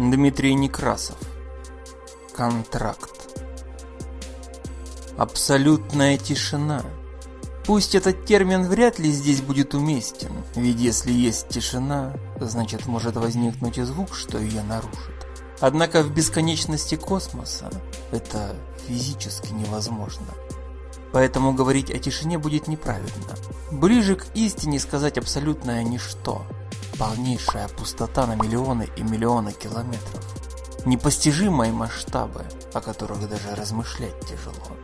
Дмитрий Некрасов. Контракт. Абсолютная тишина. Пусть этот термин вряд ли здесь будет уместен, ведь если есть тишина, значит может возникнуть и звук, что ее нарушит. Однако в бесконечности космоса это физически невозможно. Поэтому говорить о тишине будет неправильно. Ближе к истине сказать абсолютное ничто. Полнейшая пустота на миллионы и миллионы километров. Непостижимые масштабы, о которых даже размышлять тяжело.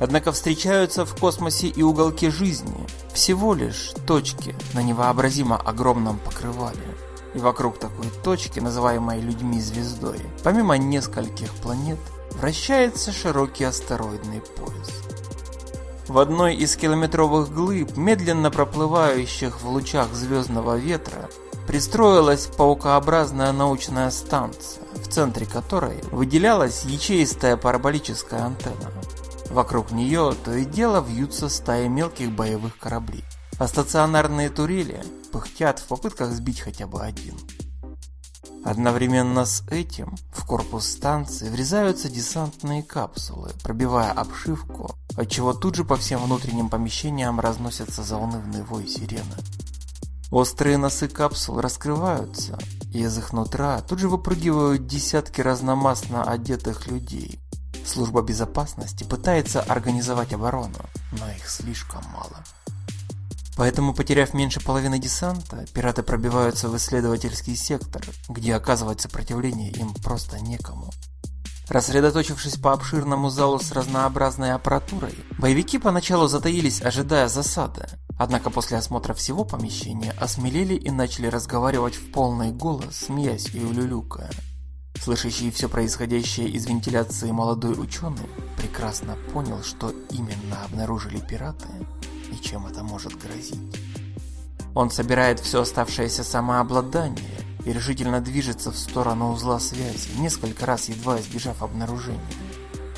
Однако встречаются в космосе и уголки жизни, всего лишь точки на невообразимо огромном покрывале. И вокруг такой точки, называемой людьми звездой, помимо нескольких планет, вращается широкий астероидный пояс. В одной из километровых глыб, медленно проплывающих в лучах звездного ветра, пристроилась паукообразная научная станция, в центре которой выделялась ячеистая параболическая антенна. Вокруг нее то и дело вьются стаи мелких боевых кораблей, а стационарные турели пыхтят в попытках сбить хотя бы один. Одновременно с этим в корпус станции врезаются десантные капсулы, пробивая обшивку, отчего тут же по всем внутренним помещениям разносятся заунывный вой сирены. Острые носы капсул раскрываются, и из их нутра тут же выпрыгивают десятки разномастно одетых людей, Служба безопасности пытается организовать оборону, но их слишком мало. Поэтому, потеряв меньше половины десанта, пираты пробиваются в исследовательский сектор, где оказывать сопротивление им просто некому. Рассредоточившись по обширному залу с разнообразной аппаратурой, боевики поначалу затаились, ожидая засады. Однако после осмотра всего помещения осмелели и начали разговаривать в полный голос, смеясь и улюлюкая. Слышащий все происходящее из вентиляции молодой ученый прекрасно понял, что именно обнаружили пираты чем это может грозить. Он собирает все оставшееся самообладание и решительно движется в сторону узла связи, несколько раз едва избежав обнаружения.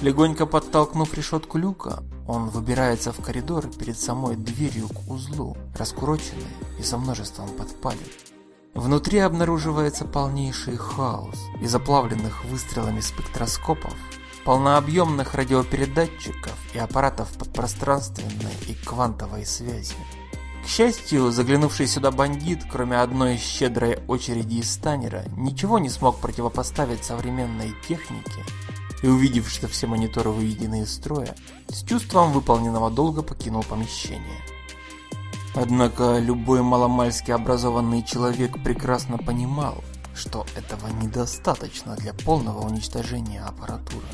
Легонько подтолкнув решетку люка, он выбирается в коридор перед самой дверью к узлу, раскуроченной и со множеством подпалин. Внутри обнаруживается полнейший хаос из оплавленных выстрелами спектроскопов, полнообъемных радиопередатчиков и аппаратов подпространственной и квантовой связи. К счастью, заглянувший сюда бандит, кроме одной щедрой очереди из станера, ничего не смог противопоставить современной технике и, увидев, что все мониторы выведены из строя, с чувством выполненного долга покинул помещение. Однако любой маломальски образованный человек прекрасно понимал, что этого недостаточно для полного уничтожения аппаратуры.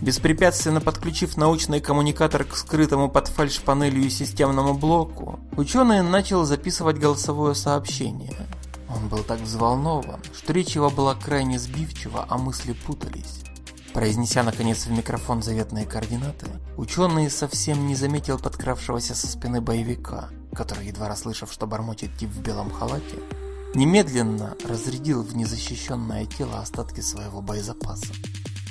Беспрепятственно подключив научный коммуникатор к скрытому под фальш-панелью системному блоку, ученый начал записывать голосовое сообщение. Он был так взволнован, что речь его была крайне сбивчива, а мысли путались. Произнеся наконец в микрофон заветные координаты, ученый совсем не заметил подкравшегося со спины боевика, который, едва расслышав, что бормочет тип в белом халате, немедленно разрядил в незащищенное тело остатки своего боезапаса.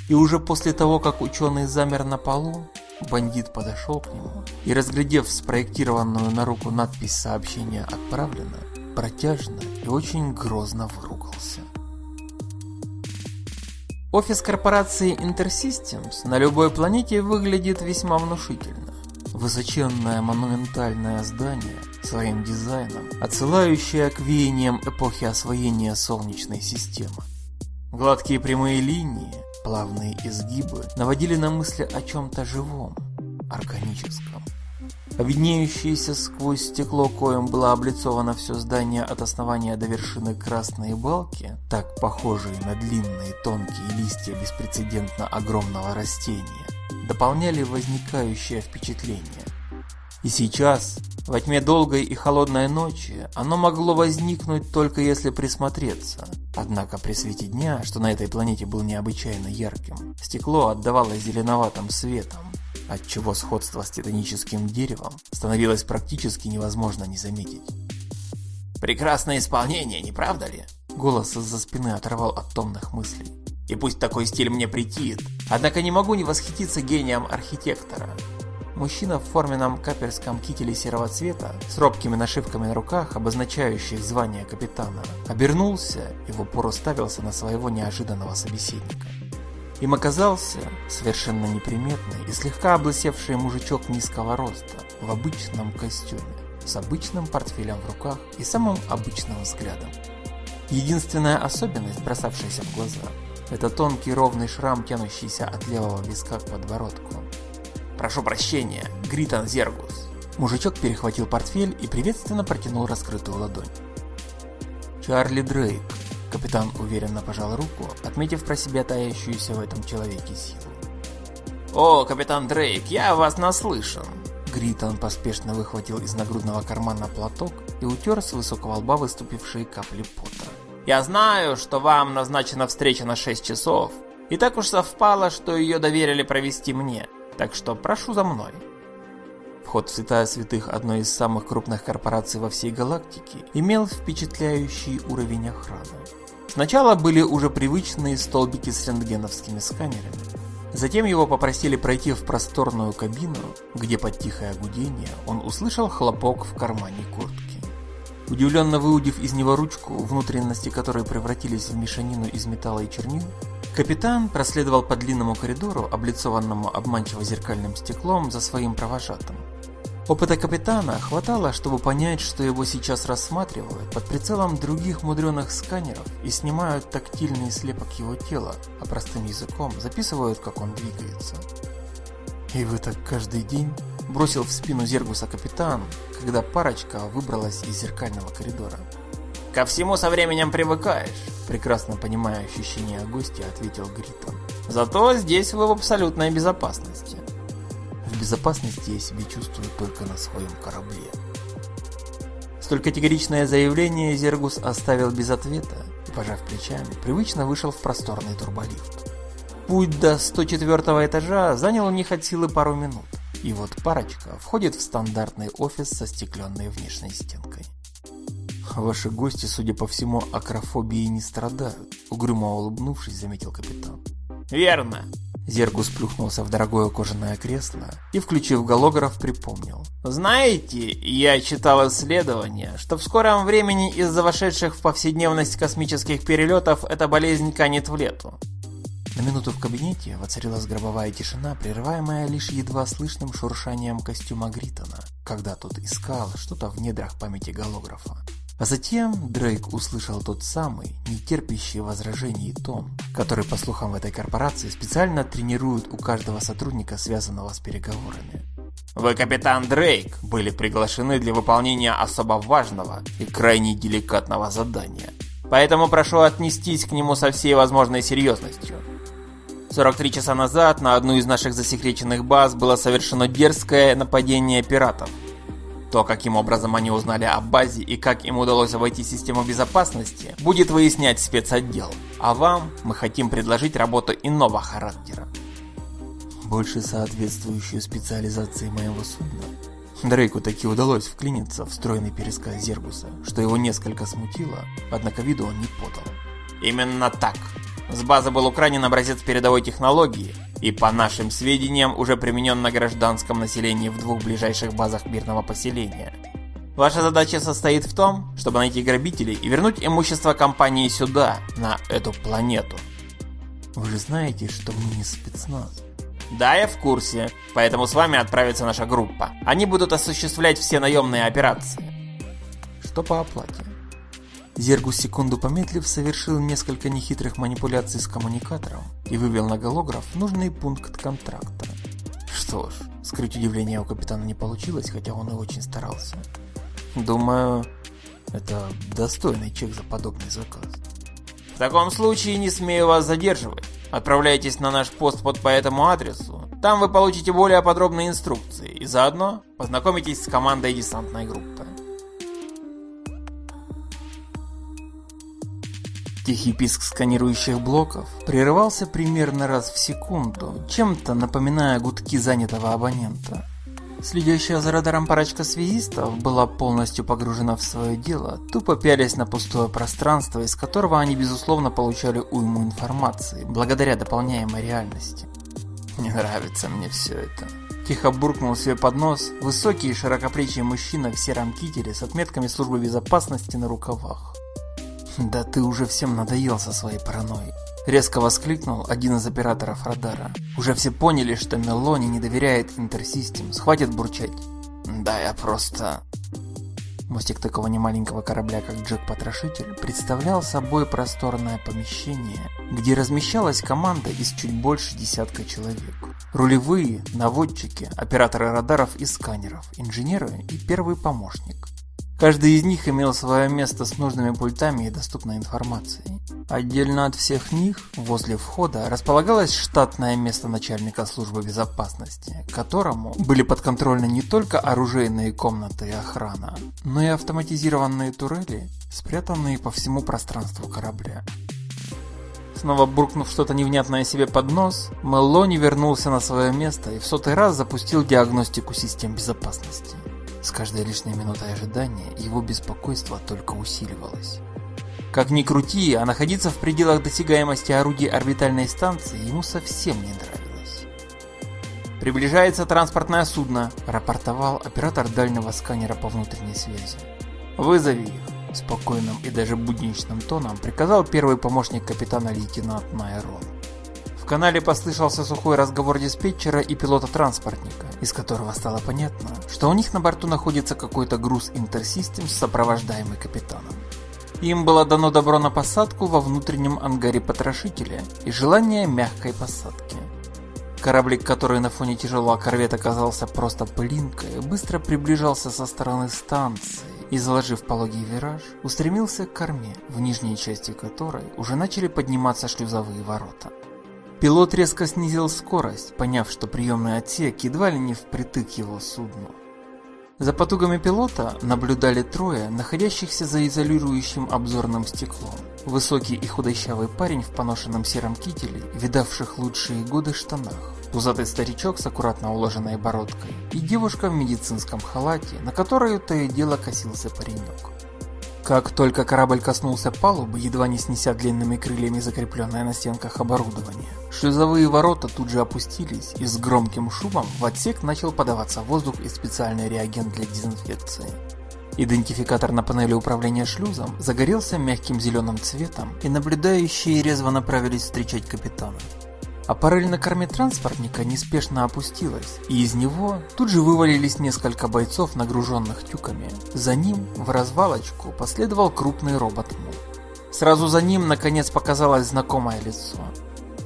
И уже после того, как ученый замер на полу, бандит подошел к нему и, разглядев спроектированную на руку надпись сообщения «Отправлено», протяжно и очень грозно выругался. Офис корпорации InterSystems на любой планете выглядит весьма внушительно. Высоченное монументальное здание своим дизайном, отсылающее к веяниям эпохи освоения Солнечной системы. Гладкие прямые линии, плавные изгибы наводили на мысли о чем-то живом, органическом. А сквозь стекло, коем было облицовано все здание от основания до вершины красные балки, так похожие на длинные тонкие листья беспрецедентно огромного растения, дополняли возникающее впечатление. И сейчас, во тьме долгой и холодной ночи, оно могло возникнуть только если присмотреться. Однако при свете дня, что на этой планете был необычайно ярким, стекло отдавало зеленоватым светом, отчего сходство с титаническим деревом становилось практически невозможно не заметить. «Прекрасное исполнение, не правда ли?» Голос из-за спины оторвал от томных мыслей. «И пусть такой стиль мне претит, однако не могу не восхититься гением архитектора. Мужчина в форменном каперском кителе серого цвета с робкими нашивками на руках, обозначающих звание капитана, обернулся и в упор уставился на своего неожиданного собеседника. Им оказался совершенно неприметный и слегка облысевший мужичок низкого роста в обычном костюме, с обычным портфелем в руках и самым обычным взглядом. Единственная особенность, бросавшаяся в глаза, это тонкий ровный шрам, тянущийся от левого виска к подбородку. «Прошу прощения, Гритан Зергус». Мужичок перехватил портфель и приветственно протянул раскрытую ладонь. «Чарли Дрейк», Капитан уверенно пожал руку, отметив про себя таящуюся в этом человеке силу. «О, капитан Дрейк, я вас наслышан!» Гритон поспешно выхватил из нагрудного кармана платок и утер с высокого лба выступившие капли пота. «Я знаю, что вам назначена встреча на 6 часов, и так уж совпало, что ее доверили провести мне, так что прошу за мной». Вход в Святая Святых одной из самых крупных корпораций во всей галактике имел впечатляющий уровень охраны. Сначала были уже привычные столбики с рентгеновскими сканерами. Затем его попросили пройти в просторную кабину, где под тихое гудение он услышал хлопок в кармане куртки. Удивленно выудив из него ручку, внутренности которой превратились в мешанину из металла и чернил, капитан проследовал по длинному коридору, облицованному обманчиво зеркальным стеклом, за своим провожатым. Опыта капитана хватало, чтобы понять, что его сейчас рассматривают под прицелом других мудреных сканеров и снимают тактильный слепок его тела, а простым языком записывают, как он двигается. И вы так каждый день бросил в спину Зергуса капитан, когда парочка выбралась из зеркального коридора. «Ко всему со временем привыкаешь», прекрасно понимая ощущения гостя, ответил Гриттон. «Зато здесь вы в абсолютной безопасности». В безопасности я себя чувствую только на своем корабле. Столь категоричное заявление Зергус оставил без ответа и, пожав плечами, привычно вышел в просторный турболифт. Путь до 104 этажа занял у них от силы пару минут, и вот парочка входит в стандартный офис со стекленной внешней стенкой. Ваши гости, судя по всему, акрофобией не страдают, угрюмо улыбнувшись, заметил капитан. Верно, Зергус плюхнулся в дорогое кожаное кресло и, включив голограф, припомнил. «Знаете, я читал исследование, что в скором времени из-за вошедших в повседневность космических перелетов эта болезнь канет в лету». На минуту в кабинете воцарилась гробовая тишина, прерываемая лишь едва слышным шуршанием костюма Гритона, когда тот искал что-то в недрах памяти голографа. А затем Дрейк услышал тот самый, нетерпящий возражений тон, который, по слухам в этой корпорации, специально тренируют у каждого сотрудника, связанного с переговорами. Вы, капитан Дрейк, были приглашены для выполнения особо важного и крайне деликатного задания. Поэтому прошу отнестись к нему со всей возможной серьезностью. 43 часа назад на одну из наших засекреченных баз было совершено дерзкое нападение пиратов – то, каким образом они узнали о базе и как им удалось обойти систему безопасности, будет выяснять спецотдел. А вам мы хотим предложить работу иного характера. Больше соответствующую специализации моего судна. Дрейку таки удалось вклиниться в стройный пересказ Зергуса, что его несколько смутило, однако виду он не подал. Именно так. С базы был украден образец передовой технологии, и по нашим сведениям уже применен на гражданском населении в двух ближайших базах мирного поселения. Ваша задача состоит в том, чтобы найти грабителей и вернуть имущество компании сюда, на эту планету. Вы же знаете, что мы не спецназ. Да, я в курсе, поэтому с вами отправится наша группа. Они будут осуществлять все наемные операции. Что по оплате? Зергус секунду помедлив совершил несколько нехитрых манипуляций с коммуникатором и вывел на голограф нужный пункт контракта. Что ж, скрыть удивление у капитана не получилось, хотя он и очень старался. Думаю, это достойный чек за подобный заказ. В таком случае не смею вас задерживать. Отправляйтесь на наш пост под по этому адресу. Там вы получите более подробные инструкции и заодно познакомитесь с командой десантной группы. Тихий писк сканирующих блоков прерывался примерно раз в секунду, чем-то напоминая гудки занятого абонента. Следящая за радаром парочка связистов была полностью погружена в свое дело, тупо пялись на пустое пространство, из которого они безусловно получали уйму информации, благодаря дополняемой реальности. «Не нравится мне все это», – Тихо буркнул себе под нос высокий и широкоплечий мужчина в сером кителе с отметками службы безопасности на рукавах. «Да ты уже всем надоел со своей паранойей!» Резко воскликнул один из операторов радара. Уже все поняли, что Мелони не доверяет Интерсистем. Хватит бурчать. Да, я просто... Мостик такого немаленького корабля, как Джек-Потрошитель, представлял собой просторное помещение, где размещалась команда из чуть больше десятка человек. Рулевые, наводчики, операторы радаров и сканеров, инженеры и первый помощник. Каждый из них имел свое место с нужными пультами и доступной информацией. Отдельно от всех них, возле входа, располагалось штатное место начальника службы безопасности, которому были подконтрольны не только оружейные комнаты и охрана, но и автоматизированные турели, спрятанные по всему пространству корабля. Снова буркнув что-то невнятное себе под нос, Меллони вернулся на свое место и в сотый раз запустил диагностику систем безопасности. С каждой лишней минутой ожидания его беспокойство только усиливалось. Как ни крути, а находиться в пределах досягаемости орудий орбитальной станции ему совсем не нравилось. «Приближается транспортное судно», – рапортовал оператор дальнего сканера по внутренней связи. «Вызови их», – спокойным и даже будничным тоном приказал первый помощник капитана лейтенант Найрон канале послышался сухой разговор диспетчера и пилота-транспортника, из которого стало понятно, что у них на борту находится какой-то груз Интерсистем, сопровождаемый капитаном. Им было дано добро на посадку во внутреннем ангаре потрошителя и желание мягкой посадки. Кораблик, который на фоне тяжелого корвета оказался просто пылинкой, быстро приближался со стороны станции и, заложив пологий вираж, устремился к корме, в нижней части которой уже начали подниматься шлюзовые ворота. Пилот резко снизил скорость, поняв, что приемный отсек едва ли не впритык его судну. За потугами пилота наблюдали трое, находящихся за изолирующим обзорным стеклом. Высокий и худощавый парень в поношенном сером кителе, видавших лучшие годы штанах. Пузатый старичок с аккуратно уложенной бородкой и девушка в медицинском халате, на которую то и дело косился паренек. Как только корабль коснулся палубы, едва не снеся длинными крыльями закрепленное на стенках оборудование, шлюзовые ворота тут же опустились, и с громким шумом в отсек начал подаваться воздух и специальный реагент для дезинфекции. Идентификатор на панели управления шлюзом загорелся мягким зеленым цветом, и наблюдающие резво направились встречать капитана. Аппарель на корме транспортника неспешно опустилась, и из него тут же вывалились несколько бойцов, нагруженных тюками. За ним в развалочку последовал крупный робот Му. Сразу за ним наконец показалось знакомое лицо.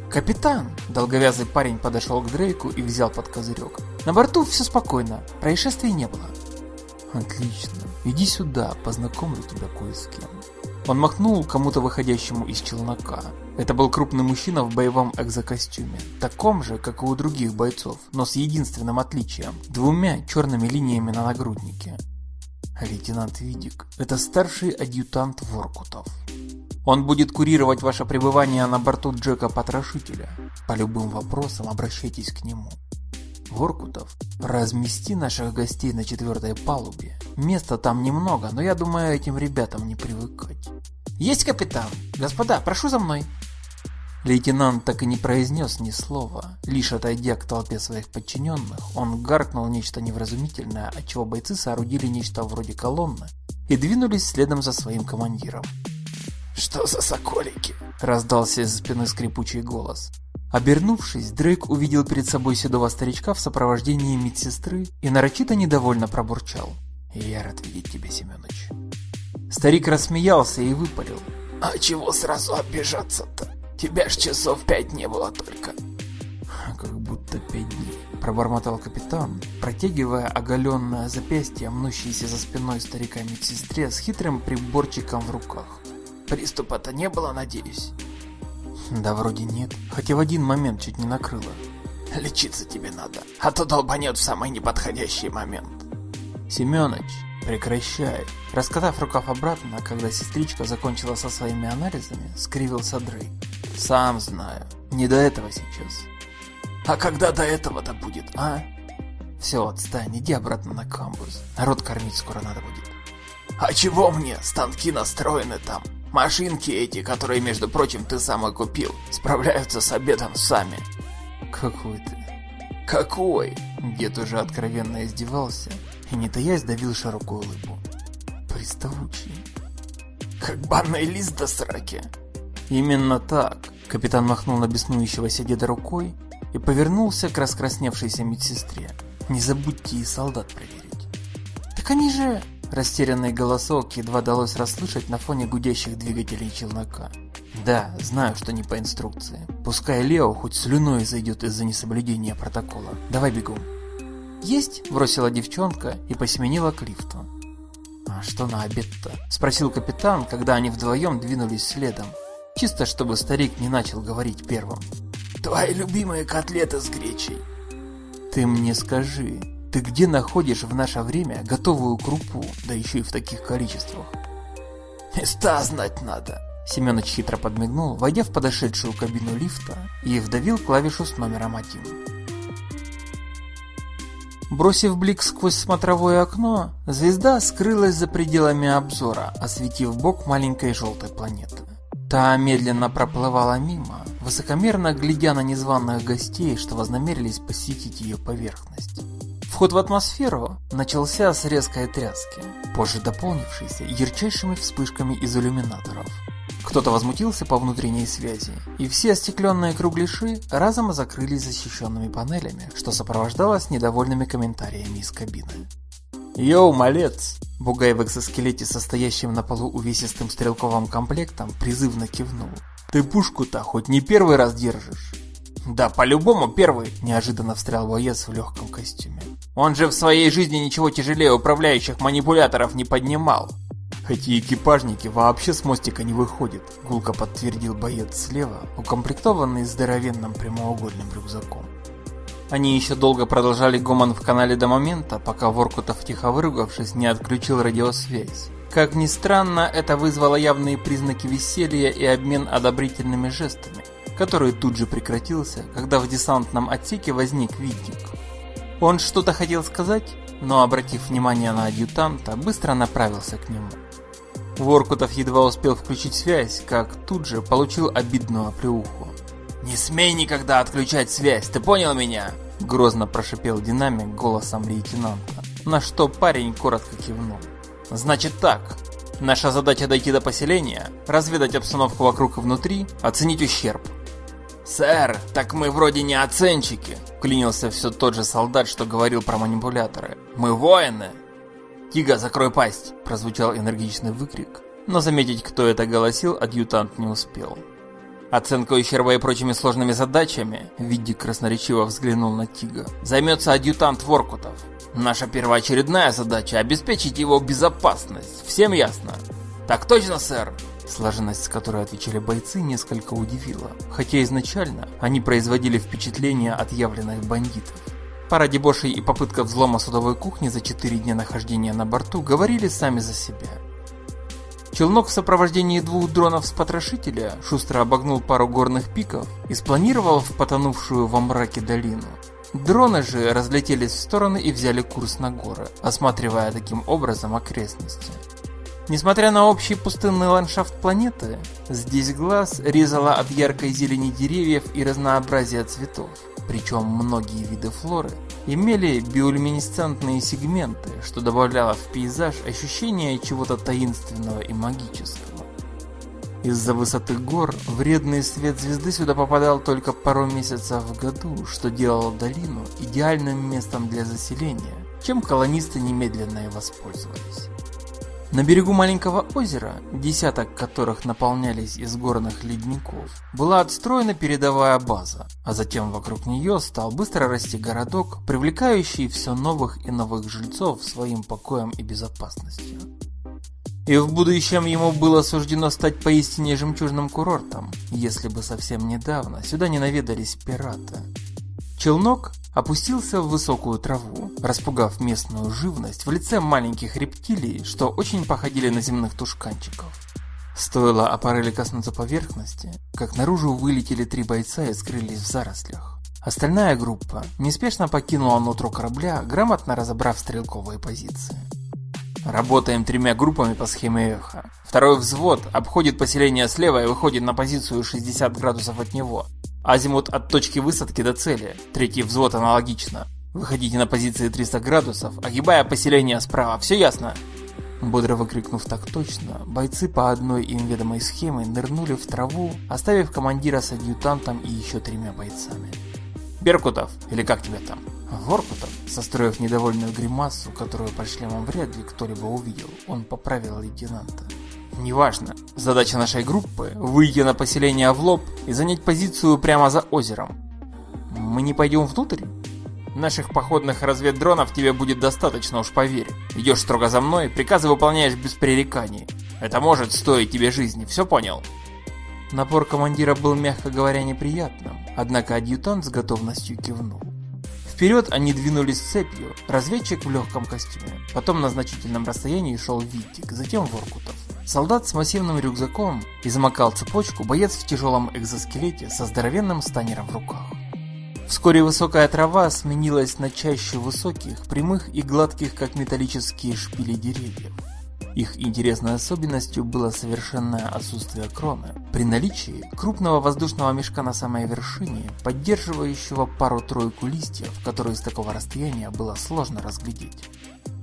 «Капитан!» – долговязый парень подошел к Дрейку и взял под козырек. «На борту все спокойно, происшествий не было». «Отлично. Иди сюда, познакомлю тебя кое с кем». Он махнул кому-то выходящему из челнока. Это был крупный мужчина в боевом экзокостюме, таком же, как и у других бойцов, но с единственным отличием – двумя черными линиями на нагруднике. Лейтенант Видик – это старший адъютант Воркутов. Он будет курировать ваше пребывание на борту Джека Потрошителя. По любым вопросам обращайтесь к нему. Воркутов, размести наших гостей на четвертой палубе. Места там немного, но я думаю, этим ребятам не привыкать. Есть капитан! Господа, прошу за мной! Лейтенант так и не произнес ни слова. Лишь отойдя к толпе своих подчиненных, он гаркнул нечто невразумительное, отчего бойцы соорудили нечто вроде колонны и двинулись следом за своим командиром. «Что за соколики?» – раздался из спины скрипучий голос. Обернувшись, Дрейк увидел перед собой седого старичка в сопровождении медсестры и нарочито недовольно пробурчал. «Я рад видеть тебя, Семёныч». Старик рассмеялся и выпалил. «А чего сразу обижаться-то? Тебя ж часов пять не было только». «Как будто пять дней», – пробормотал капитан, протягивая оголенное запястье, мнущееся за спиной старика медсестре с хитрым приборчиком в руках. «Приступа-то не было, надеюсь?» Да вроде нет, хотя в один момент чуть не накрыло. Лечиться тебе надо, а то долбанет в самый неподходящий момент. Семёныч, прекращай. Раскатав рукав обратно, когда сестричка закончила со своими анализами, скривился Дрей. Сам знаю, не до этого сейчас. А когда до этого-то будет, а? Все, отстань, иди обратно на камбус. Народ кормить скоро надо будет. А чего мне? Станки настроены там. Машинки эти, которые, между прочим, ты сам и купил, справляются с обедом сами. Какой ты? Какой? Дед уже откровенно издевался и, не таясь, давил широкую улыбку. Приставучий. Как банный лист до сраки. Именно так. Капитан махнул на беснующегося деда рукой и повернулся к раскрасневшейся медсестре. Не забудьте и солдат проверить. Так они же... Растерянный голосок едва далось расслышать на фоне гудящих двигателей челнока. Да, знаю, что не по инструкции. Пускай Лео хоть слюной зайдет из-за несоблюдения протокола. Давай бегом. Есть? Бросила девчонка и посеменила к лифту. А что на обед-то? Спросил капитан, когда они вдвоем двинулись следом. Чисто чтобы старик не начал говорить первым. Твои любимые котлеты с гречей. Ты мне скажи, ты где находишь в наше время готовую крупу, да еще и в таких количествах? Места знать надо. Семенович хитро подмигнул, войдя в подошедшую кабину лифта и вдавил клавишу с номером один. Бросив блик сквозь смотровое окно, звезда скрылась за пределами обзора, осветив бок маленькой желтой планеты. Та медленно проплывала мимо, высокомерно глядя на незваных гостей, что вознамерились посетить ее поверхность. Вход в атмосферу начался с резкой тряски, позже дополнившейся ярчайшими вспышками из иллюминаторов. Кто-то возмутился по внутренней связи, и все остекленные кругляши разом закрылись защищенными панелями, что сопровождалось недовольными комментариями из кабины. «Йоу, малец!» Бугай в экзоскелете, состоящим на полу увесистым стрелковым комплектом, призывно кивнул. «Ты пушку-то хоть не первый раз держишь?» «Да, по-любому первый!» – неожиданно встрял боец в легком костюме. «Он же в своей жизни ничего тяжелее управляющих манипуляторов не поднимал!» Эти экипажники вообще с мостика не выходят, гулко подтвердил боец слева, укомплектованный здоровенным прямоугольным рюкзаком. Они еще долго продолжали гомон в канале до момента, пока Воркутов, тихо выругавшись, не отключил радиосвязь. Как ни странно, это вызвало явные признаки веселья и обмен одобрительными жестами, который тут же прекратился, когда в десантном отсеке возник Витник. Он что-то хотел сказать, но, обратив внимание на адъютанта, быстро направился к нему. Воркутов едва успел включить связь, как тут же получил обидную оплеуху. «Не смей никогда отключать связь, ты понял меня?» Грозно прошипел динамик голосом лейтенанта, на что парень коротко кивнул. «Значит так, наша задача дойти до поселения, разведать обстановку вокруг и внутри, оценить ущерб». «Сэр, так мы вроде не оценщики», клянился все тот же солдат, что говорил про манипуляторы. «Мы воины, «Тига, закрой пасть!» – прозвучал энергичный выкрик. Но заметить, кто это голосил, адъютант не успел. Оценка ущерба и прочими сложными задачами, Видик красноречиво взглянул на Тига, займется адъютант Воркутов. Наша первоочередная задача – обеспечить его безопасность. Всем ясно? Так точно, сэр. Слаженность, с которой отвечали бойцы, несколько удивила, хотя изначально они производили впечатление отъявленных бандитов. Пара дебошей и попытка взлома судовой кухни за 4 дня нахождения на борту говорили сами за себя. Челнок в сопровождении двух дронов с потрошителя шустро обогнул пару горных пиков и спланировал в потонувшую во мраке долину. Дроны же разлетелись в стороны и взяли курс на горы, осматривая таким образом окрестности. Несмотря на общий пустынный ландшафт планеты, здесь глаз резало от яркой зелени деревьев и разнообразия цветов. Причем многие виды флоры имели биолюминесцентные сегменты, что добавляло в пейзаж ощущение чего-то таинственного и магического. Из-за высоты гор вредный свет звезды сюда попадал только пару месяцев в году, что делало долину идеальным местом для заселения, чем колонисты немедленно и воспользовались. На берегу маленького озера, десяток которых наполнялись из горных ледников, была отстроена передовая база, а затем вокруг нее стал быстро расти городок, привлекающий все новых и новых жильцов своим покоем и безопасностью. И в будущем ему было суждено стать поистине жемчужным курортом, если бы совсем недавно сюда не наведались пираты. Челнок опустился в высокую траву, распугав местную живность в лице маленьких рептилий, что очень походили на земных тушканчиков. Стоило аппарели коснуться поверхности, как наружу вылетели три бойца и скрылись в зарослях. Остальная группа неспешно покинула нутро корабля, грамотно разобрав стрелковые позиции. Работаем тремя группами по схеме эхо. Второй взвод обходит поселение слева и выходит на позицию 60 градусов от него. Азимут от точки высадки до цели. Третий взвод аналогично. Выходите на позиции 300 градусов, огибая поселение справа, все ясно? Бодро выкрикнув так точно, бойцы по одной им ведомой схеме нырнули в траву, оставив командира с адъютантом и еще тремя бойцами. Беркутов, или как тебя там? Воркутов, состроив недовольную гримасу, которую по шлемам вряд ли кто-либо увидел, он поправил лейтенанта. Неважно. Задача нашей группы – выйти на поселение в лоб и занять позицию прямо за озером. Мы не пойдем внутрь? Наших походных разведдронов тебе будет достаточно, уж поверь. Идешь строго за мной, приказы выполняешь без пререканий. Это может стоить тебе жизни, все понял? Напор командира был, мягко говоря, неприятным, однако адъютант с готовностью кивнул. Вперед они двинулись цепью, разведчик в легком костюме, потом на значительном расстоянии шел Виттик, затем Воркутов. Солдат с массивным рюкзаком и замокал цепочку боец в тяжелом экзоскелете со здоровенным станером в руках. Вскоре высокая трава сменилась на чаще высоких, прямых и гладких, как металлические шпили деревьев. Их интересной особенностью было совершенное отсутствие кроны, при наличии крупного воздушного мешка на самой вершине, поддерживающего пару-тройку листьев, которые с такого расстояния было сложно разглядеть.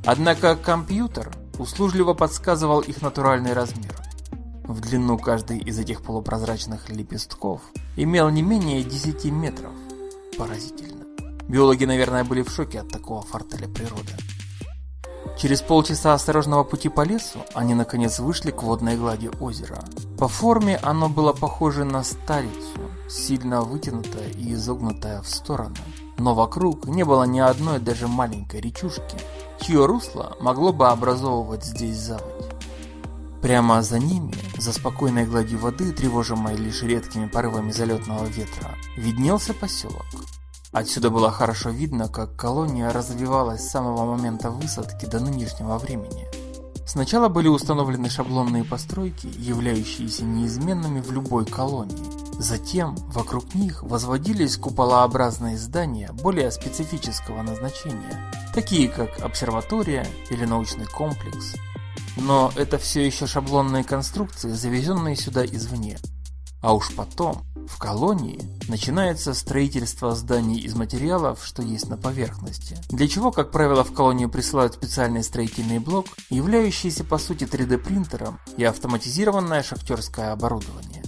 Однако компьютер услужливо подсказывал их натуральный размер. В длину каждый из этих полупрозрачных лепестков имел не менее 10 метров. Поразительно. Биологи, наверное, были в шоке от такого фортеля природы. Через полчаса осторожного пути по лесу они наконец вышли к водной глади озера. По форме оно было похоже на старицу, сильно вытянутое и изогнутое в сторону. Но вокруг не было ни одной даже маленькой речушки, чье русло могло бы образовывать здесь заводь. Прямо за ними, за спокойной гладью воды, тревожимой лишь редкими порывами залетного ветра, виднелся поселок. Отсюда было хорошо видно, как колония развивалась с самого момента высадки до нынешнего времени. Сначала были установлены шаблонные постройки, являющиеся неизменными в любой колонии. Затем вокруг них возводились куполообразные здания более специфического назначения, такие как обсерватория или научный комплекс. Но это все еще шаблонные конструкции, завезенные сюда извне. А уж потом, в колонии, начинается строительство зданий из материалов, что есть на поверхности. Для чего, как правило, в колонию присылают специальный строительный блок, являющийся по сути 3D принтером и автоматизированное шахтерское оборудование.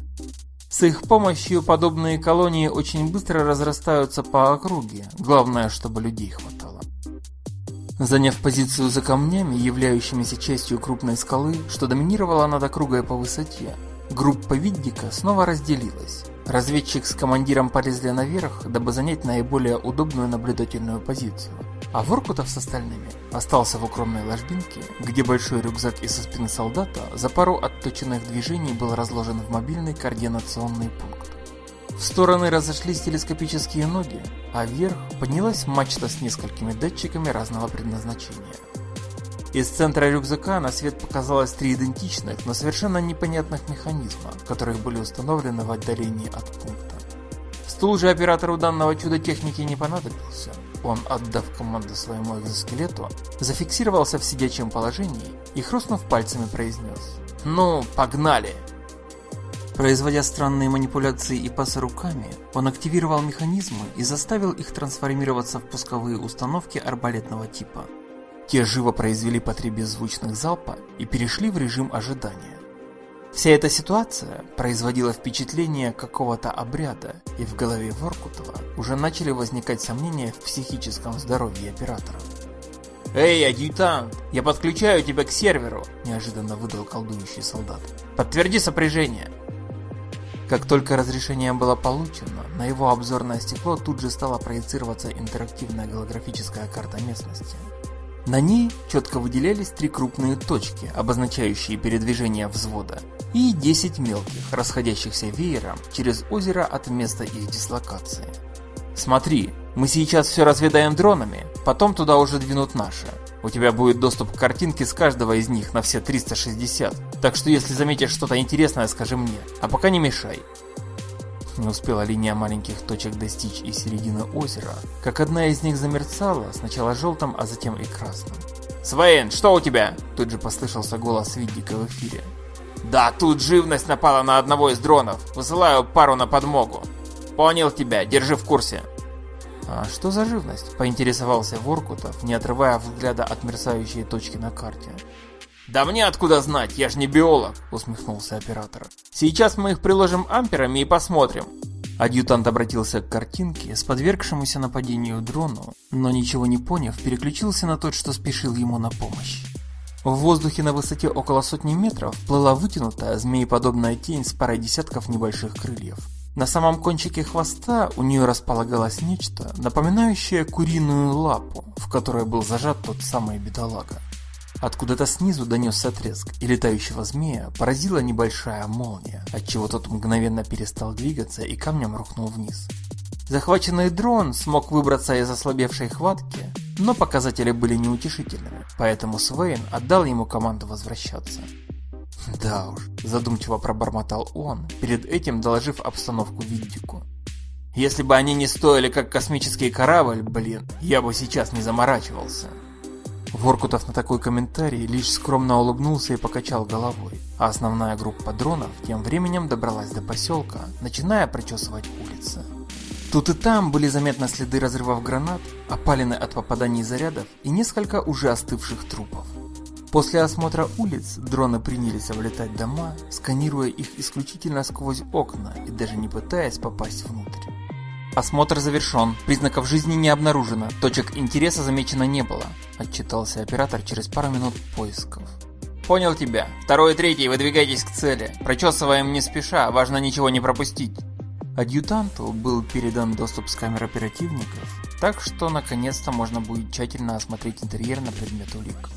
С их помощью подобные колонии очень быстро разрастаются по округе, главное, чтобы людей хватало. Заняв позицию за камнями, являющимися частью крупной скалы, что доминировала над округой по высоте, группа Виддика снова разделилась. Разведчик с командиром полезли наверх, дабы занять наиболее удобную наблюдательную позицию. А Воркутов с остальными остался в укромной ложбинке, где большой рюкзак из-за спины солдата за пару отточенных движений был разложен в мобильный координационный пункт. В стороны разошлись телескопические ноги, а вверх поднялась мачта с несколькими датчиками разного предназначения. Из центра рюкзака на свет показалось три идентичных, но совершенно непонятных механизма, которые были установлены в отдалении от пункта. Стул же оператору данного чуда техники не понадобился. Он, отдав команду своему экзоскелету, зафиксировался в сидячем положении и, хрустнув пальцами, произнес «Ну, погнали!» Производя странные манипуляции и пасы руками, он активировал механизмы и заставил их трансформироваться в пусковые установки арбалетного типа. Те живо произвели по три беззвучных залпа и перешли в режим ожидания. Вся эта ситуация производила впечатление какого-то обряда, и в голове Воркутова уже начали возникать сомнения в психическом здоровье оператора. «Эй, адъютант, я подключаю тебя к серверу!» – неожиданно выдал колдующий солдат. «Подтверди сопряжение!» Как только разрешение было получено, на его обзорное стекло тут же стала проецироваться интерактивная голографическая карта местности. На ней четко выделялись три крупные точки, обозначающие передвижение взвода, и 10 мелких, расходящихся веером через озеро от места их дислокации. «Смотри, мы сейчас все разведаем дронами, потом туда уже двинут наши. У тебя будет доступ к картинке с каждого из них на все 360. Так что если заметишь что-то интересное, скажи мне. А пока не мешай. Не успела линия маленьких точек достичь и середины озера, как одна из них замерцала, сначала желтым, а затем и красным. «Свейн, что у тебя?» Тут же послышался голос Виддика в эфире. «Да, тут живность напала на одного из дронов. Высылаю пару на подмогу». «Понял тебя, держи в курсе». «А что за живность?» – поинтересовался Воркутов, не отрывая взгляда от мерцающей точки на карте. «Да мне откуда знать, я ж не биолог», — усмехнулся оператор. «Сейчас мы их приложим амперами и посмотрим». Адъютант обратился к картинке с подвергшемуся нападению дрону, но ничего не поняв, переключился на тот, что спешил ему на помощь. В воздухе на высоте около сотни метров плыла вытянутая змееподобная тень с парой десятков небольших крыльев. На самом кончике хвоста у нее располагалось нечто, напоминающее куриную лапу, в которой был зажат тот самый бедолага. Откуда-то снизу донесся треск, и летающего змея поразила небольшая молния, отчего тот мгновенно перестал двигаться и камнем рухнул вниз. Захваченный дрон смог выбраться из ослабевшей хватки, но показатели были неутешительными, поэтому Свейн отдал ему команду возвращаться. Да уж, задумчиво пробормотал он, перед этим доложив обстановку Виддику. Если бы они не стоили как космический корабль, блин, я бы сейчас не заморачивался. Воркутов на такой комментарий лишь скромно улыбнулся и покачал головой, а основная группа дронов тем временем добралась до поселка, начиная прочесывать улицы. Тут и там были заметны следы разрывов гранат, опалины от попаданий зарядов и несколько уже остывших трупов. После осмотра улиц дроны принялись облетать дома, сканируя их исключительно сквозь окна и даже не пытаясь попасть внутрь. «Осмотр завершен, признаков жизни не обнаружено, точек интереса замечено не было», отчитался оператор через пару минут поисков. «Понял тебя. Второй и третий, выдвигайтесь к цели. Прочесываем не спеша, важно ничего не пропустить». Адъютанту был передан доступ с камер оперативников, так что наконец-то можно будет тщательно осмотреть интерьер на предмет улик.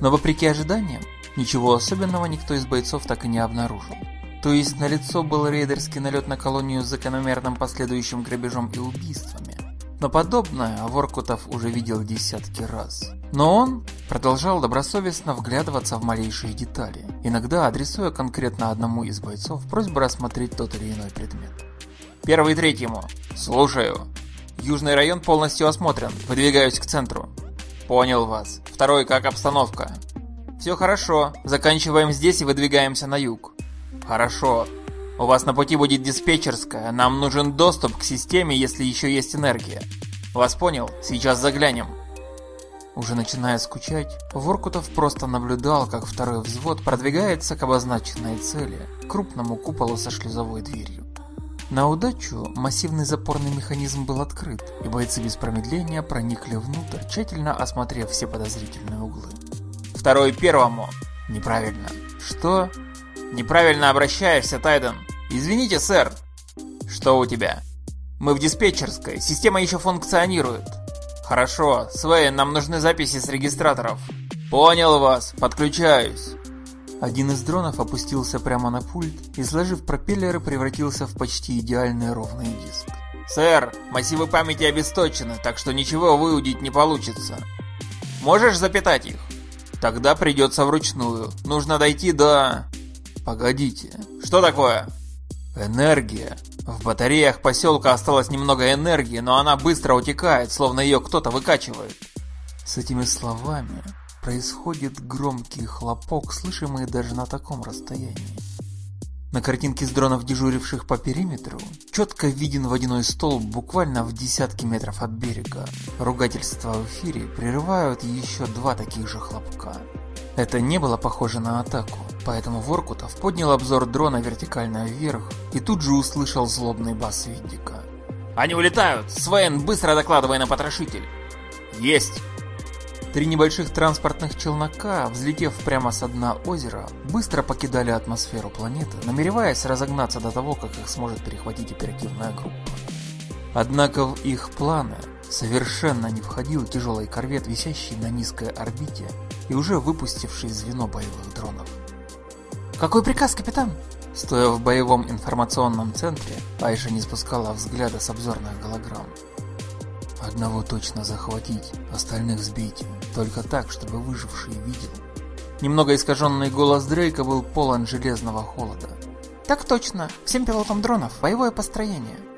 Но вопреки ожиданиям, ничего особенного никто из бойцов так и не обнаружил. То есть на лицо был рейдерский налет на колонию с закономерным последующим грабежом и убийствами. Но подобное Воркутов уже видел десятки раз. Но он продолжал добросовестно вглядываться в малейшие детали, иногда адресуя конкретно одному из бойцов просьбу рассмотреть тот или иной предмет. «Первый третьему. Слушаю. Южный район полностью осмотрен. Выдвигаюсь к центру». «Понял вас. Второй, как обстановка?» «Все хорошо. Заканчиваем здесь и выдвигаемся на юг». Хорошо. У вас на пути будет диспетчерская. Нам нужен доступ к системе, если еще есть энергия. Вас понял? Сейчас заглянем. Уже начиная скучать, Воркутов просто наблюдал, как второй взвод продвигается к обозначенной цели, крупному куполу со шлюзовой дверью. На удачу массивный запорный механизм был открыт, и бойцы без промедления проникли внутрь, тщательно осмотрев все подозрительные углы. Второй первому. Неправильно. Что? Неправильно обращаешься, Тайден. Извините, сэр. Что у тебя? Мы в диспетчерской. Система еще функционирует. Хорошо. Свейн, нам нужны записи с регистраторов. Понял вас. Подключаюсь. Один из дронов опустился прямо на пульт и, сложив пропеллеры, превратился в почти идеальный ровный диск. «Сэр, массивы памяти обесточены, так что ничего выудить не получится. Можешь запитать их? Тогда придется вручную. Нужно дойти до...» Погодите, что такое? Энергия. В батареях поселка осталось немного энергии, но она быстро утекает, словно ее кто-то выкачивает. С этими словами происходит громкий хлопок, слышимый даже на таком расстоянии. На картинке с дронов, дежуривших по периметру, четко виден водяной столб буквально в десятки метров от берега. Ругательства в эфире прерывают еще два таких же хлопка. Это не было похоже на атаку, поэтому Воркутов поднял обзор дрона вертикально вверх и тут же услышал злобный бас Виддика. «Они улетают! Свен, быстро докладывай на потрошитель!» «Есть!» Три небольших транспортных челнока, взлетев прямо со дна озера, быстро покидали атмосферу планеты, намереваясь разогнаться до того, как их сможет перехватить оперативная группа. Однако в их планы совершенно не входил тяжелый корвет, висящий на низкой орбите и уже выпустивший звено боевых дронов. «Какой приказ, капитан?» Стоя в боевом информационном центре, Айша не спускала взгляда с обзорных голограмм. Одного точно захватить, остальных сбить, только так, чтобы выживший видел. Немного искаженный голос Дрейка был полон железного холода. «Так точно, всем пилотам дронов, боевое построение».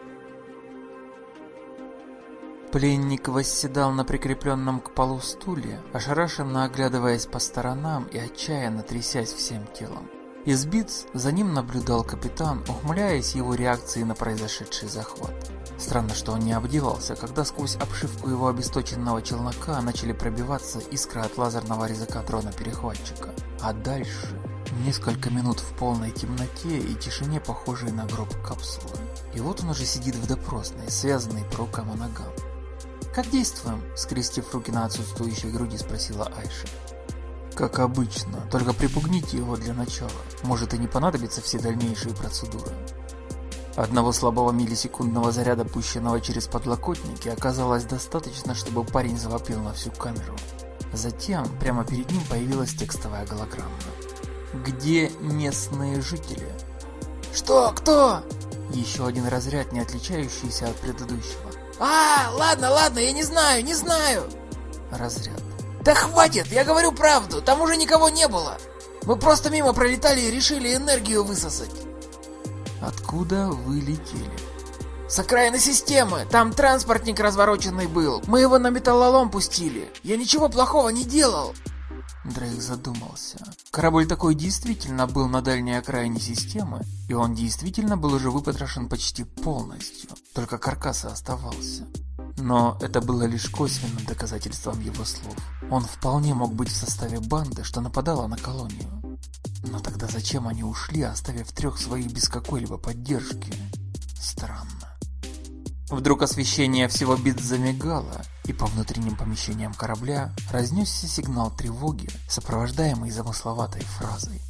Пленник восседал на прикрепленном к полу стуле, ошарашенно оглядываясь по сторонам и отчаянно трясясь всем телом. Из за ним наблюдал капитан, ухмыляясь его реакции на произошедший захват. Странно, что он не обделался, когда сквозь обшивку его обесточенного челнока начали пробиваться искры от лазерного резака дрона-перехватчика. А дальше несколько минут в полной темноте и тишине, похожей на гроб капсулы. И вот он уже сидит в допросной, связанный по рукам и ногам. «Как действуем?» – скрестив руки на отсутствующей груди, спросила Айша. «Как обычно, только припугните его для начала. Может и не понадобятся все дальнейшие процедуры». Одного слабого миллисекундного заряда, пущенного через подлокотники, оказалось достаточно, чтобы парень завопил на всю камеру. Затем прямо перед ним появилась текстовая голограмма. «Где местные жители?» «Что? Кто?» Еще один разряд, не отличающийся от предыдущего. А, ладно, ладно, я не знаю, не знаю. Разряд. Да хватит, я говорю правду, там уже никого не было. Мы просто мимо пролетали и решили энергию высосать. Откуда вы летели? С окраины системы, там транспортник развороченный был. Мы его на металлолом пустили. Я ничего плохого не делал. Дрейк задумался. Корабль такой действительно был на дальней окраине системы, и он действительно был уже выпотрошен почти полностью, только каркас оставался. Но это было лишь косвенным доказательством его слов. Он вполне мог быть в составе банды, что нападала на колонию. Но тогда зачем они ушли, оставив трех своих без какой-либо поддержки? Странно. Вдруг освещение всего бит замигало, и по внутренним помещениям корабля разнесся сигнал тревоги, сопровождаемый замысловатой фразой.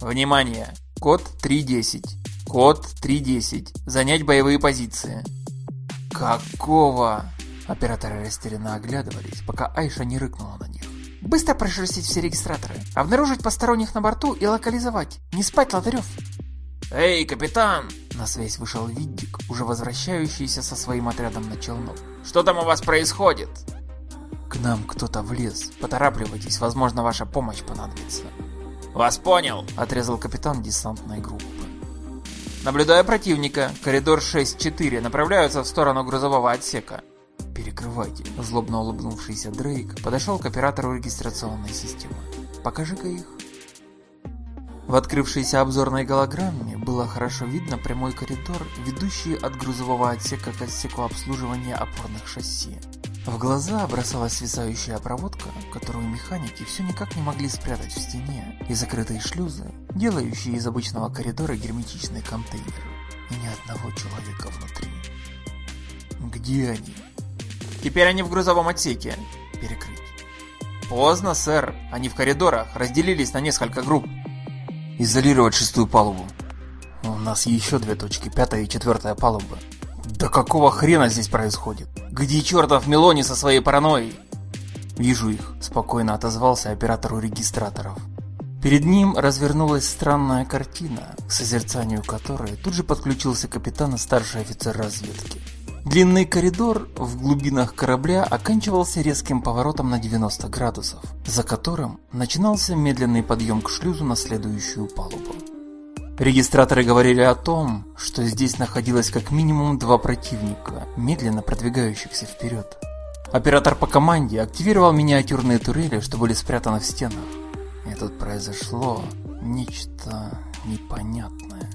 «Внимание! Код 3.10! Код 3.10! Занять боевые позиции!» «Какого?» Операторы растерянно оглядывались, пока Айша не рыкнула на них. «Быстро прошерстить все регистраторы, обнаружить посторонних на борту и локализовать. Не спать, Лотарев!» «Эй, капитан!» На связь вышел Виддик, уже возвращающийся со своим отрядом на челнок. «Что там у вас происходит?» «К нам кто-то влез. Поторапливайтесь, возможно, ваша помощь понадобится». «Вас понял!» – отрезал капитан десантной группы. «Наблюдая противника, коридор 6-4, направляются в сторону грузового отсека». «Перекрывайте», – злобно улыбнувшийся Дрейк подошел к оператору регистрационной системы. «Покажи-ка их». В открывшейся обзорной голограмме было хорошо видно прямой коридор, ведущий от грузового отсека к отсеку обслуживания опорных шасси. В глаза бросалась свисающая проводка, которую механики все никак не могли спрятать в стене, и закрытые шлюзы, делающие из обычного коридора герметичный контейнер. И ни одного человека внутри. Где они? Теперь они в грузовом отсеке. Перекрыть. Поздно, сэр. Они в коридорах, разделились на несколько групп. Изолировать шестую палубу. У нас еще две точки, пятая и четвертая палубы. Да какого хрена здесь происходит? Где чертов Мелони со своей паранойей? Вижу их, спокойно отозвался оператор у регистраторов. Перед ним развернулась странная картина, к созерцанию которой тут же подключился капитан и старший офицер разведки. Длинный коридор в глубинах корабля оканчивался резким поворотом на 90 градусов, за которым начинался медленный подъем к шлюзу на следующую палубу. Регистраторы говорили о том, что здесь находилось как минимум два противника, медленно продвигающихся вперед. Оператор по команде активировал миниатюрные турели, что были спрятаны в стенах. И тут произошло нечто непонятное.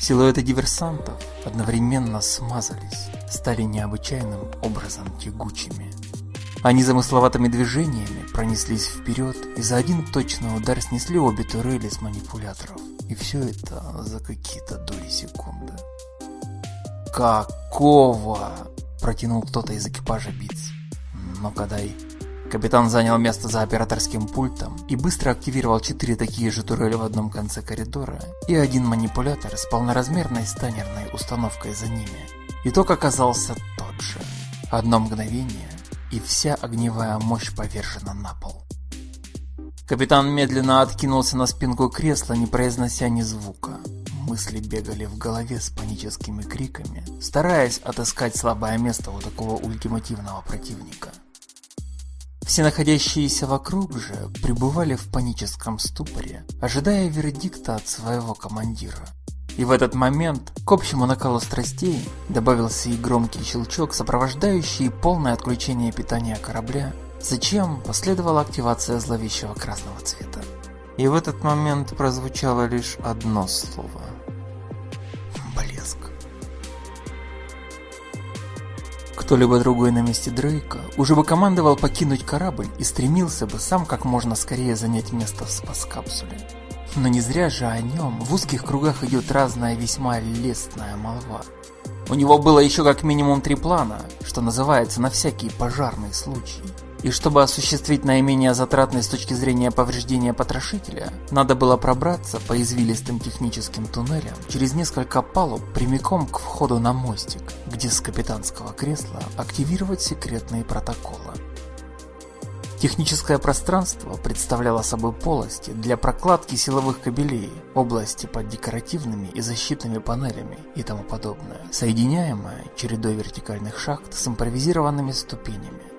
Силуэты диверсантов одновременно смазались, стали необычайным образом тягучими. Они замысловатыми движениями пронеслись вперед и за один точный удар снесли обе турели с манипуляторов. И все это за какие-то доли секунды. «Какого?» – протянул кто-то из экипажа Биц. «Ну-ка дай». Капитан занял место за операторским пультом и быстро активировал четыре такие же турели в одном конце коридора и один манипулятор с полноразмерной станерной установкой за ними. Итог оказался тот же. Одно мгновение, и вся огневая мощь повержена на пол. Капитан медленно откинулся на спинку кресла, не произнося ни звука. Мысли бегали в голове с паническими криками, стараясь отыскать слабое место у такого ультимативного противника. Все находящиеся вокруг же пребывали в паническом ступоре, ожидая вердикта от своего командира. И в этот момент к общему накалу страстей добавился и громкий щелчок, сопровождающий полное отключение питания корабля, зачем последовала активация зловещего красного цвета. И в этот момент прозвучало лишь одно слово. Блеск. Кто-либо другой на месте Дрейка уже бы командовал покинуть корабль и стремился бы сам как можно скорее занять место в спас-капсуле. Но не зря же о нем в узких кругах идет разная весьма лестная молва. У него было еще как минимум три плана, что называется на всякий пожарный случай. И чтобы осуществить наименее затратный с точки зрения повреждения потрошителя, надо было пробраться по извилистым техническим туннелям через несколько палуб прямиком к входу на мостик, где с капитанского кресла активировать секретные протоколы. Техническое пространство представляло собой полости для прокладки силовых кабелей, области под декоративными и защитными панелями и тому подобное, соединяемое чередой вертикальных шахт с импровизированными ступенями.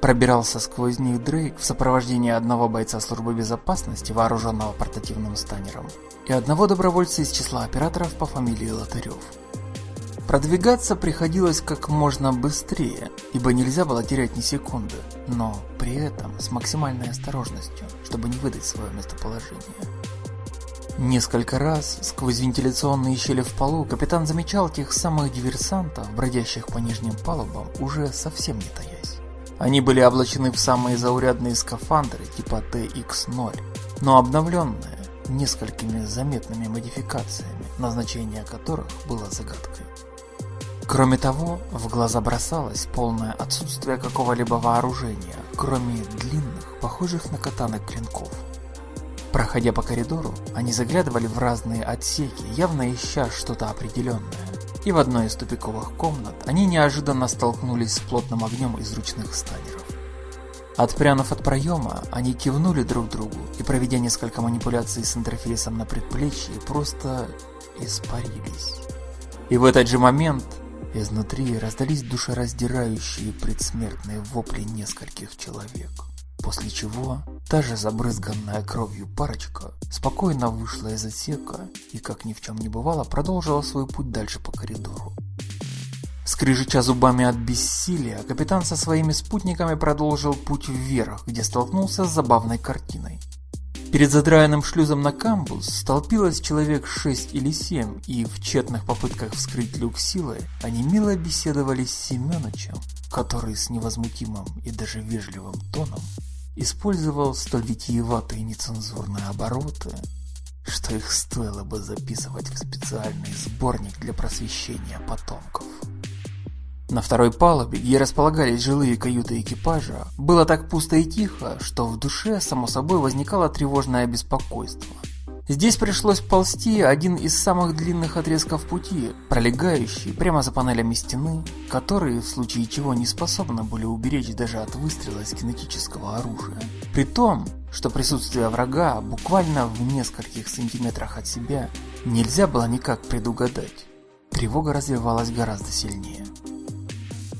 Пробирался сквозь них Дрейк в сопровождении одного бойца службы безопасности, вооруженного портативным станером, и одного добровольца из числа операторов по фамилии Лотарев. Продвигаться приходилось как можно быстрее, ибо нельзя было терять ни секунды, но при этом с максимальной осторожностью, чтобы не выдать свое местоположение. Несколько раз сквозь вентиляционные щели в полу капитан замечал тех самых диверсантов, бродящих по нижним палубам, уже совсем не таясь. Они были облачены в самые заурядные скафандры типа TX-0, но обновленные несколькими заметными модификациями, назначение которых было загадкой. Кроме того, в глаза бросалось полное отсутствие какого-либо вооружения, кроме длинных, похожих на катаны клинков. Проходя по коридору, они заглядывали в разные отсеки, явно ища что-то определенное. И в одной из тупиковых комнат они неожиданно столкнулись с плотным огнем из ручных станеров. Отпрянув от проема, они кивнули друг другу и, проведя несколько манипуляций с интерфейсом на предплечье, просто испарились. И в этот же момент Изнутри раздались душераздирающие предсмертные вопли нескольких человек. После чего та же забрызганная кровью парочка спокойно вышла из отсека и, как ни в чем не бывало, продолжила свой путь дальше по коридору. Скрежеча зубами от бессилия, капитан со своими спутниками продолжил путь вверх, где столкнулся с забавной картиной. Перед задраенным шлюзом на камбус столпилось человек шесть или семь, и в тщетных попытках вскрыть люк силы они мило беседовали с Семеновичем, который с невозмутимым и даже вежливым тоном использовал столь витиеватые нецензурные обороты, что их стоило бы записывать в специальный сборник для просвещения потомков. На второй палубе, где располагались жилые каюты экипажа, было так пусто и тихо, что в душе, само собой, возникало тревожное беспокойство. Здесь пришлось ползти один из самых длинных отрезков пути, пролегающий прямо за панелями стены, которые в случае чего не способны были уберечь даже от выстрела из кинетического оружия. При том, что присутствие врага буквально в нескольких сантиметрах от себя нельзя было никак предугадать. Тревога развивалась гораздо сильнее.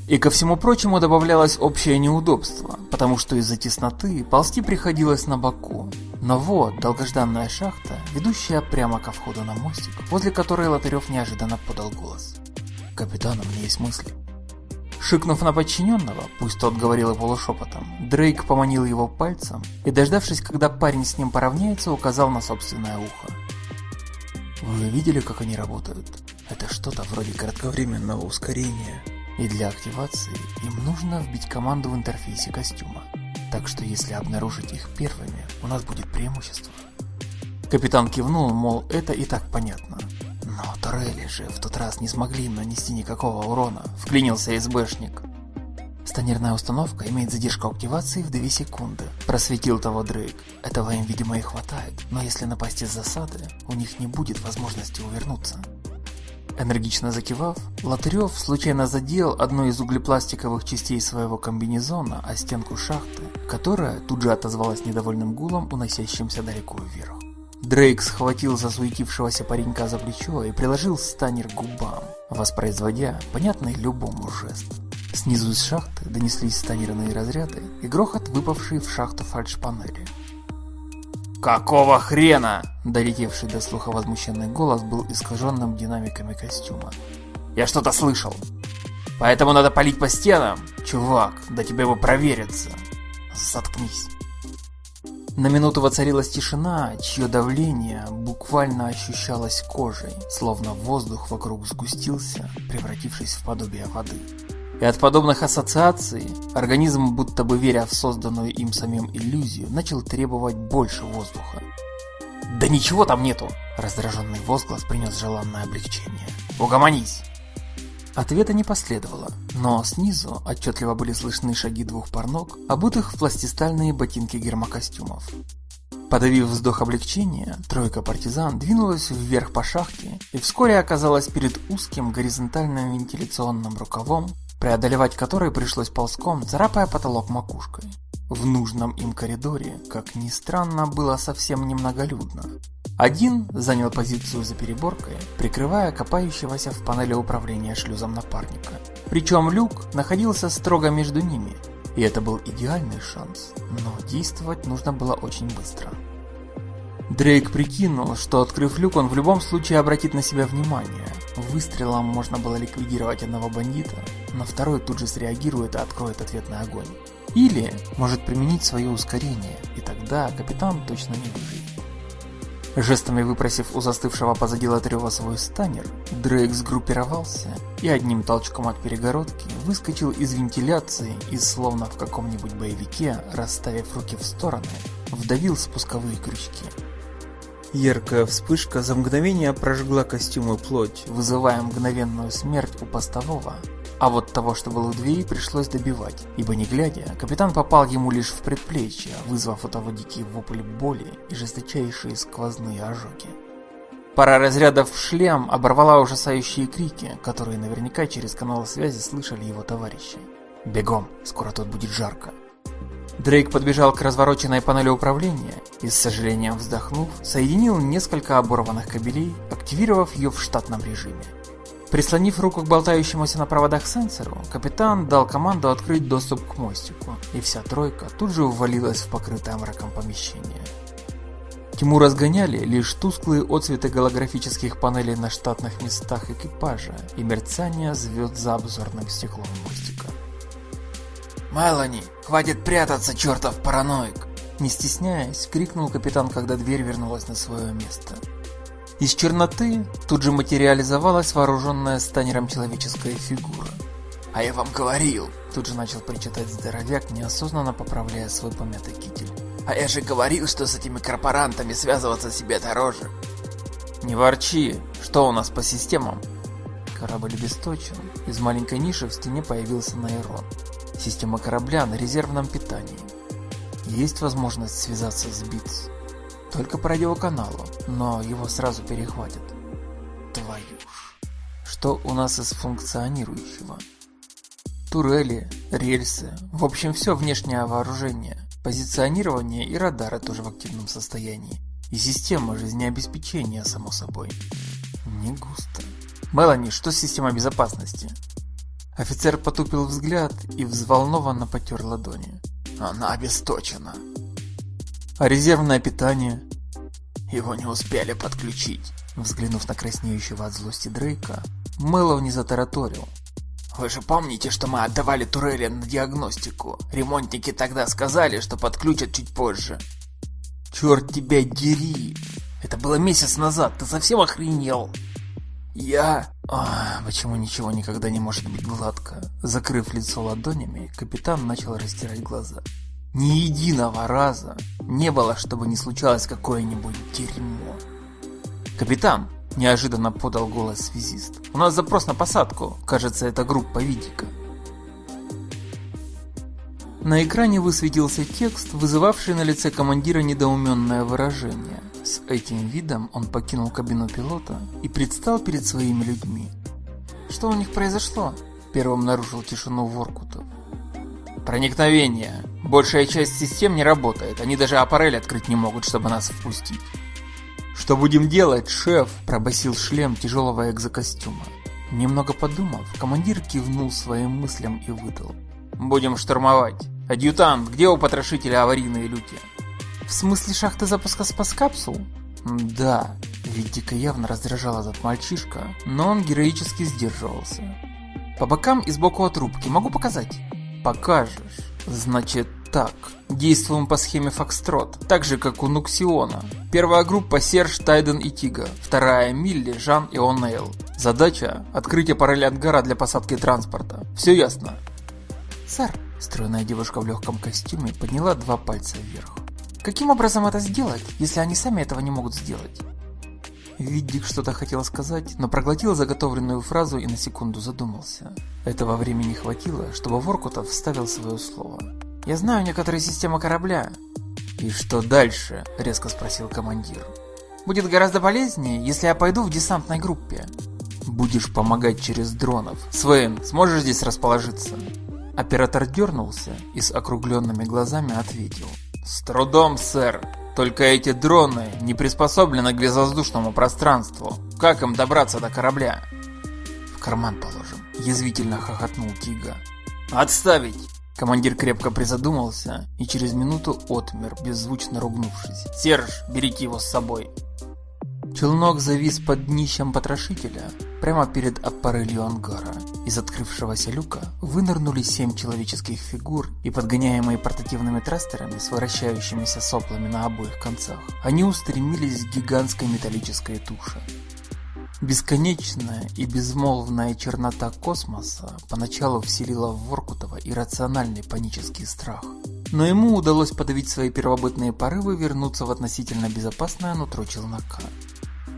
И ко всему прочему добавлялось общее неудобство, потому что из-за тесноты ползти приходилось на боку. Но вот долгожданная шахта, ведущая прямо ко входу на мостик, возле которой Лотарев неожиданно подал голос. «Капитан, у меня есть мысли». Шикнув на подчиненного, пусть тот говорил и полушепотом, Дрейк поманил его пальцем и, дождавшись, когда парень с ним поравняется, указал на собственное ухо. «Вы видели, как они работают? Это что-то вроде кратковременного ускорения». И для активации им нужно вбить команду в интерфейсе костюма. Так что если обнаружить их первыми, у нас будет преимущество. Капитан кивнул, мол, это и так понятно. Но Торелли же в тот раз не смогли им нанести никакого урона, вклинился СБшник. Станерная установка имеет задержку активации в 2 секунды. Просветил того Дрейк. Этого им, видимо, и хватает, но если напасть из засады, у них не будет возможности увернуться. Энергично закивав, Лотарев случайно задел одну из углепластиковых частей своего комбинезона о стенку шахты, которая тут же отозвалась недовольным гулом, уносящимся далеко вверх. Дрейк схватил засуетившегося паренька за плечо и приложил станер к губам, воспроизводя понятный любому жест. Снизу из шахты донеслись станерные разряды и грохот, выпавший в шахту фальшпанели. «Какого хрена?» Долетевший до слуха возмущенный голос был искаженным динамиками костюма. «Я что-то слышал. Поэтому надо палить по стенам. Чувак, да тебе его провериться. Заткнись». На минуту воцарилась тишина, чье давление буквально ощущалось кожей, словно воздух вокруг сгустился, превратившись в подобие воды. И от подобных ассоциаций организм, будто бы веря в созданную им самим иллюзию, начал требовать больше воздуха. «Да ничего там нету!» Раздраженный возглас принес желанное облегчение. «Угомонись!» Ответа не последовало, но снизу отчетливо были слышны шаги двух пар ног, обутых в пластистальные ботинки гермокостюмов. Подавив вздох облегчения, тройка партизан двинулась вверх по шахте и вскоре оказалась перед узким горизонтальным вентиляционным рукавом, преодолевать который пришлось ползком, царапая потолок макушкой. В нужном им коридоре, как ни странно, было совсем немноголюдно. Один занял позицию за переборкой, прикрывая копающегося в панели управления шлюзом напарника. Причем люк находился строго между ними, и это был идеальный шанс, но действовать нужно было очень быстро. Дрейк прикинул, что открыв люк, он в любом случае обратит на себя внимание. Выстрелом можно было ликвидировать одного бандита, но второй тут же среагирует и откроет ответный огонь. Или может применить свое ускорение, и тогда капитан точно не выживет. Жестами выпросив у застывшего позади Латрева свой станер, Дрейк сгруппировался и одним толчком от перегородки выскочил из вентиляции и, словно в каком-нибудь боевике, расставив руки в стороны, вдавил спусковые крючки. Яркая вспышка за мгновение прожгла костюм и плоть, вызывая мгновенную смерть у постового, а вот того, что был у двери, пришлось добивать, ибо не глядя, капитан попал ему лишь в предплечье, вызвав у того дикий вопль боли и жесточайшие сквозные ожоги. Пара разрядов в шлем оборвала ужасающие крики, которые наверняка через канал связи слышали его товарищи. «Бегом, скоро тут будет жарко». Дрейк подбежал к развороченной панели управления и, с сожалением вздохнув, соединил несколько оборванных кабелей, активировав ее в штатном режиме. Прислонив руку к болтающемуся на проводах сенсору, капитан дал команду открыть доступ к мостику, и вся тройка тут же увалилась в покрытое мраком помещение. Тьму разгоняли лишь тусклые отцветы голографических панелей на штатных местах экипажа и мерцание звезд за обзорным стеклом мостика. «Мелани, хватит прятаться, чертов параноик!» Не стесняясь, крикнул капитан, когда дверь вернулась на свое место. Из черноты тут же материализовалась вооруженная станером человеческая фигура. «А я вам говорил!» Тут же начал причитать здоровяк, неосознанно поправляя свой помятый китель. «А я же говорил, что с этими корпорантами связываться себе дороже!» «Не ворчи! Что у нас по системам?» Корабль обесточен. Из маленькой ниши в стене появился Нейрон. Система корабля на резервном питании. Есть возможность связаться с БИЦ. Только по радиоканалу, но его сразу перехватят. Твою ж. Что у нас из функционирующего? Турели, рельсы, в общем все внешнее вооружение, позиционирование и радары тоже в активном состоянии. И система жизнеобеспечения, само собой. Не густо. Мелани, что с системой безопасности? Офицер потупил взгляд и взволнованно потер ладони. Она обесточена. А резервное питание? Его не успели подключить. Взглянув на краснеющего от злости Дрейка, Мэллоу не затараторил. Вы же помните, что мы отдавали турели на диагностику? Ремонтники тогда сказали, что подключат чуть позже. Черт тебя дери! Это было месяц назад, ты совсем охренел? Я... А, почему ничего никогда не может быть гладко? Закрыв лицо ладонями, капитан начал растирать глаза. Ни единого раза не было, чтобы не случалось какое-нибудь дерьмо. «Капитан!» – неожиданно подал голос связист. «У нас запрос на посадку. Кажется, это группа Видика». На экране высветился текст, вызывавший на лице командира недоуменное выражение. С этим видом он покинул кабину пилота и предстал перед своими людьми. «Что у них произошло?» – первым нарушил тишину Воркутов. Проникновение. Большая часть систем не работает, они даже аппарель открыть не могут, чтобы нас впустить. «Что будем делать, шеф?» – пробасил шлем тяжелого экзокостюма. Немного подумав, командир кивнул своим мыслям и выдал. «Будем штурмовать. Адъютант, где у потрошителя аварийные люки?» «В смысле шахты запуска спас-капсул?» «Да». Ведь дико явно раздражал этот мальчишка, но он героически сдерживался. «По бокам и сбоку от рубки могу показать?» покажешь. Значит так, действуем по схеме Фокстрот, так же как у Нуксиона. Первая группа Серж, Тайден и Тига, вторая Милли, Жан и Онейл. Задача – открытие пароли ангара для посадки транспорта. Все ясно? Сэр, стройная девушка в легком костюме подняла два пальца вверх. Каким образом это сделать, если они сами этого не могут сделать? Виддик что-то хотел сказать, но проглотил заготовленную фразу и на секунду задумался. Этого времени хватило, чтобы Воркутов вставил свое слово. «Я знаю некоторые системы корабля». «И что дальше?» – резко спросил командир. «Будет гораздо полезнее, если я пойду в десантной группе». «Будешь помогать через дронов. Свен, сможешь здесь расположиться?» Оператор дернулся и с округленными глазами ответил. «С трудом, сэр. Только эти дроны не приспособлены к безвоздушному пространству. Как им добраться до корабля?» «В карман положим», – язвительно хохотнул Тига. «Отставить!» Командир крепко призадумался и через минуту отмер, беззвучно ругнувшись. «Серж, берите его с собой!» Челнок завис под днищем потрошителя, прямо перед аппарелью ангара. Из открывшегося люка вынырнули семь человеческих фигур и подгоняемые портативными трастерами с вращающимися соплами на обоих концах, они устремились к гигантской металлической туше. Бесконечная и безмолвная чернота космоса поначалу вселила в Воркутова иррациональный панический страх. Но ему удалось подавить свои первобытные порывы вернуться в относительно безопасное нутро челнока.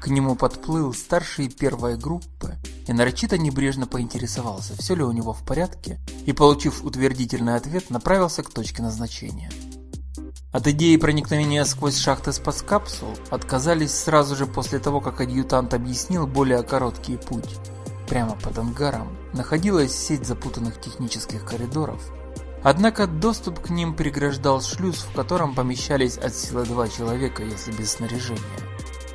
К нему подплыл старший первой группы и нарочито небрежно поинтересовался, все ли у него в порядке, и, получив утвердительный ответ, направился к точке назначения. От идеи проникновения сквозь шахты спаскапсул отказались сразу же после того, как адъютант объяснил более короткий путь. Прямо под ангаром находилась сеть запутанных технических коридоров, однако доступ к ним преграждал шлюз, в котором помещались от силы два человека, если без снаряжения.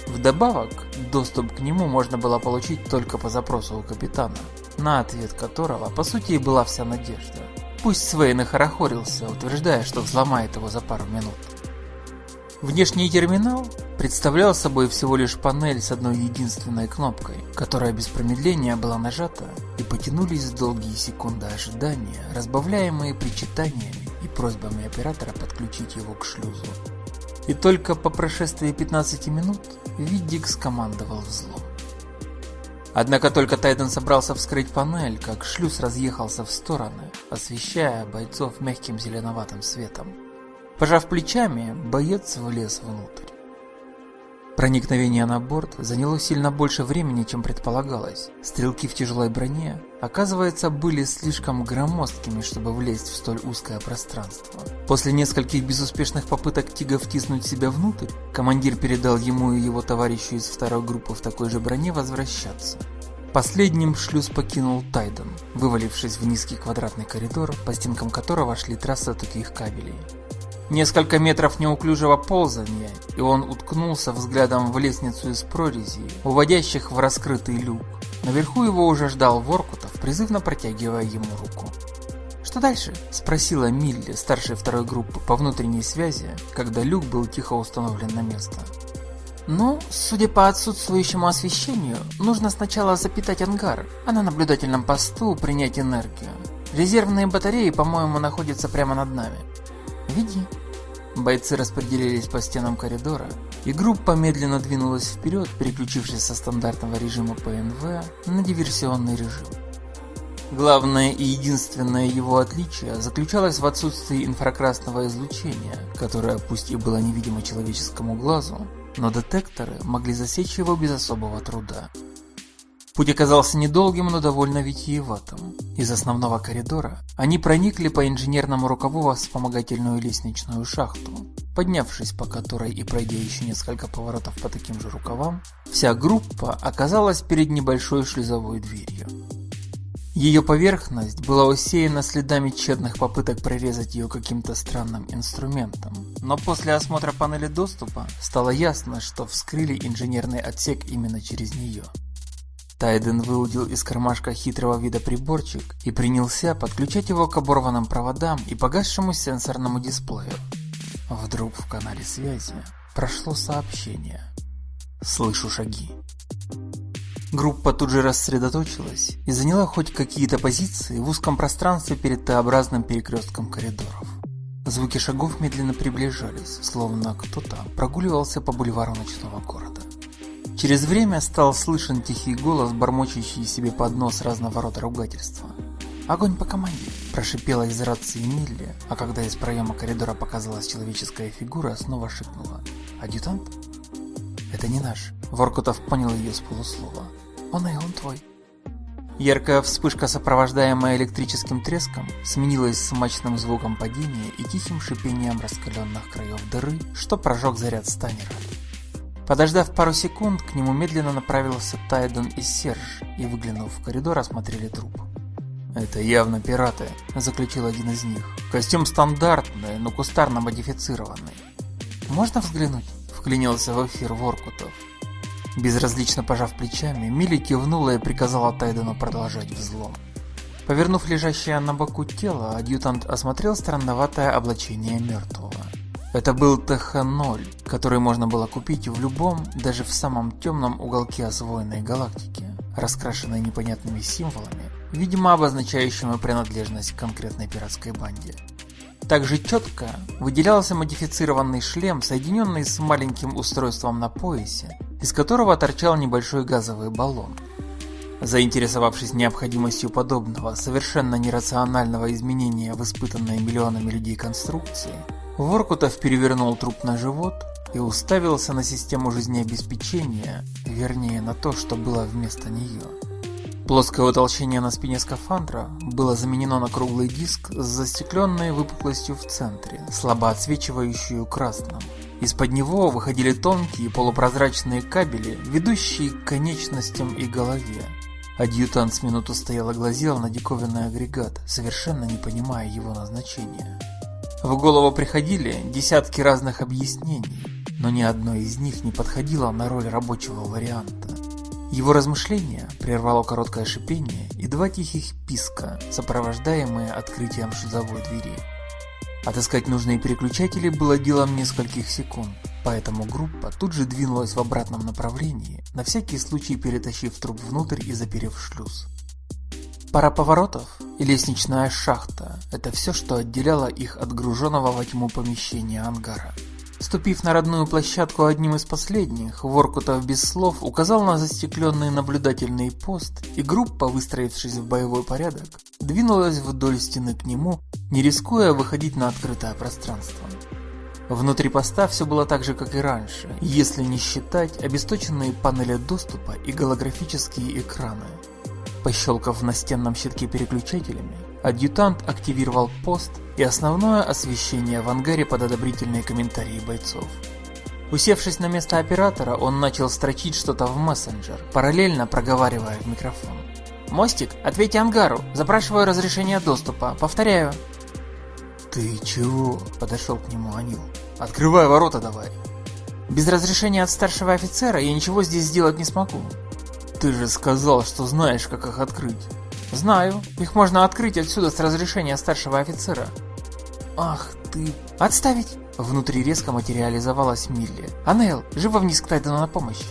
Вдобавок, доступ к нему можно было получить только по запросу у капитана, на ответ которого, по сути, и была вся надежда. Пусть Свейн и хорохорился, утверждая, что взломает его за пару минут. Внешний терминал представлял собой всего лишь панель с одной единственной кнопкой, которая без промедления была нажата, и потянулись долгие секунды ожидания, разбавляемые причитаниями и просьбами оператора подключить его к шлюзу. И только по прошествии 15 минут Виддик скомандовал взлом. Однако только Тайден собрался вскрыть панель, как шлюз разъехался в стороны, освещая бойцов мягким зеленоватым светом. Пожав плечами, боец влез внутрь. Проникновение на борт заняло сильно больше времени, чем предполагалось. Стрелки в тяжелой броне, оказывается, были слишком громоздкими, чтобы влезть в столь узкое пространство. После нескольких безуспешных попыток Тига втиснуть себя внутрь, командир передал ему и его товарищу из второй группы в такой же броне возвращаться. Последним шлюз покинул Тайден, вывалившись в низкий квадратный коридор, по стенкам которого шли трассы таких кабелей. Несколько метров неуклюжего ползания, и он уткнулся взглядом в лестницу из прорези, уводящих в раскрытый люк. Наверху его уже ждал Воркутов, призывно протягивая ему руку. «Что дальше?» – спросила Милли, старшей второй группы, по внутренней связи, когда люк был тихо установлен на место. «Ну, судя по отсутствующему освещению, нужно сначала запитать ангар, а на наблюдательном посту принять энергию. Резервные батареи, по-моему, находятся прямо над нами». «Веди». Бойцы распределились по стенам коридора, и группа медленно двинулась вперед, переключившись со стандартного режима ПНВ на диверсионный режим. Главное и единственное его отличие заключалось в отсутствии инфракрасного излучения, которое пусть и было невидимо человеческому глазу, но детекторы могли засечь его без особого труда. Путь оказался недолгим, но довольно витиеватым. Из основного коридора они проникли по инженерному рукаву во вспомогательную лестничную шахту, поднявшись по которой и пройдя еще несколько поворотов по таким же рукавам, вся группа оказалась перед небольшой шлюзовой дверью. Ее поверхность была усеяна следами тщетных попыток прорезать ее каким-то странным инструментом. Но после осмотра панели доступа стало ясно, что вскрыли инженерный отсек именно через нее. Тайден выудил из кармашка хитрого вида приборчик и принялся подключать его к оборванным проводам и погасшему сенсорному дисплею. Вдруг в канале связи прошло сообщение. «Слышу шаги». Группа тут же рассредоточилась и заняла хоть какие-то позиции в узком пространстве перед Т-образным перекрестком коридоров. Звуки шагов медленно приближались, словно кто-то прогуливался по бульвару ночного города. Через время стал слышен тихий голос, бормочущий себе под нос разного рода ругательства. «Огонь по команде!» – прошипела из рации Милли, а когда из проема коридора показалась человеческая фигура, снова шикнула. «Адъютант?» «Это не наш», – Воркутов понял ее с полуслова. «Он и он твой». Яркая вспышка, сопровождаемая электрическим треском, сменилась смачным звуком падения и тихим шипением раскаленных краев дыры, что прожег заряд станера. Подождав пару секунд, к нему медленно направился Тайдон и Серж, и, выглянув в коридор, осмотрели труп. «Это явно пираты», – заключил один из них. «Костюм стандартный, но кустарно модифицированный». «Можно взглянуть?» – вклинился в эфир Воркутов. Безразлично пожав плечами, Милли кивнула и приказала Тайдену продолжать взлом. Повернув лежащее на боку тело, адъютант осмотрел странноватое облачение мертвого. Это был ТХ-0, который можно было купить в любом, даже в самом темном уголке освоенной галактики, раскрашенной непонятными символами, видимо обозначающими принадлежность к конкретной пиратской банде. Также четко выделялся модифицированный шлем, соединенный с маленьким устройством на поясе, из которого торчал небольшой газовый баллон. Заинтересовавшись необходимостью подобного совершенно нерационального изменения в испытанной миллионами людей конструкции, Воркутов перевернул труп на живот и уставился на систему жизнеобеспечения, вернее на то, что было вместо нее. Плоское утолщение на спине скафандра было заменено на круглый диск с застекленной выпуклостью в центре, слабо отсвечивающую красным. Из-под него выходили тонкие полупрозрачные кабели, ведущие к конечностям и голове. Адъютант с минуту стоял и глазел на диковинный агрегат, совершенно не понимая его назначения. В голову приходили десятки разных объяснений, но ни одно из них не подходило на роль рабочего варианта. Его размышления прервало короткое шипение и два тихих писка, сопровождаемые открытием шлюзовой двери. Отыскать нужные переключатели было делом нескольких секунд, поэтому группа тут же двинулась в обратном направлении, на всякий случай перетащив труп внутрь и заперев шлюз. Пара поворотов и лестничная шахта – это все, что отделяло их от груженного во тьму помещения ангара. Ступив на родную площадку одним из последних, Воркутов без слов указал на застекленный наблюдательный пост, и группа, выстроившись в боевой порядок, двинулась вдоль стены к нему, не рискуя выходить на открытое пространство. Внутри поста все было так же, как и раньше, если не считать обесточенные панели доступа и голографические экраны. Пощелкав на стенном щитке переключателями, адъютант активировал пост и основное освещение в ангаре под одобрительные комментарии бойцов. Усевшись на место оператора, он начал строчить что-то в мессенджер, параллельно проговаривая в микрофон. «Мостик, ответьте ангару, запрашиваю разрешение доступа, повторяю». «Ты чего?» – подошел к нему Анил. «Открывай ворота давай». «Без разрешения от старшего офицера я ничего здесь сделать не смогу». Ты же сказал, что знаешь, как их открыть. Знаю. Их можно открыть отсюда с разрешения старшего офицера. Ах ты... Отставить! Внутри резко материализовалась Милли. Анел, живо вниз к Тайдену на помощь.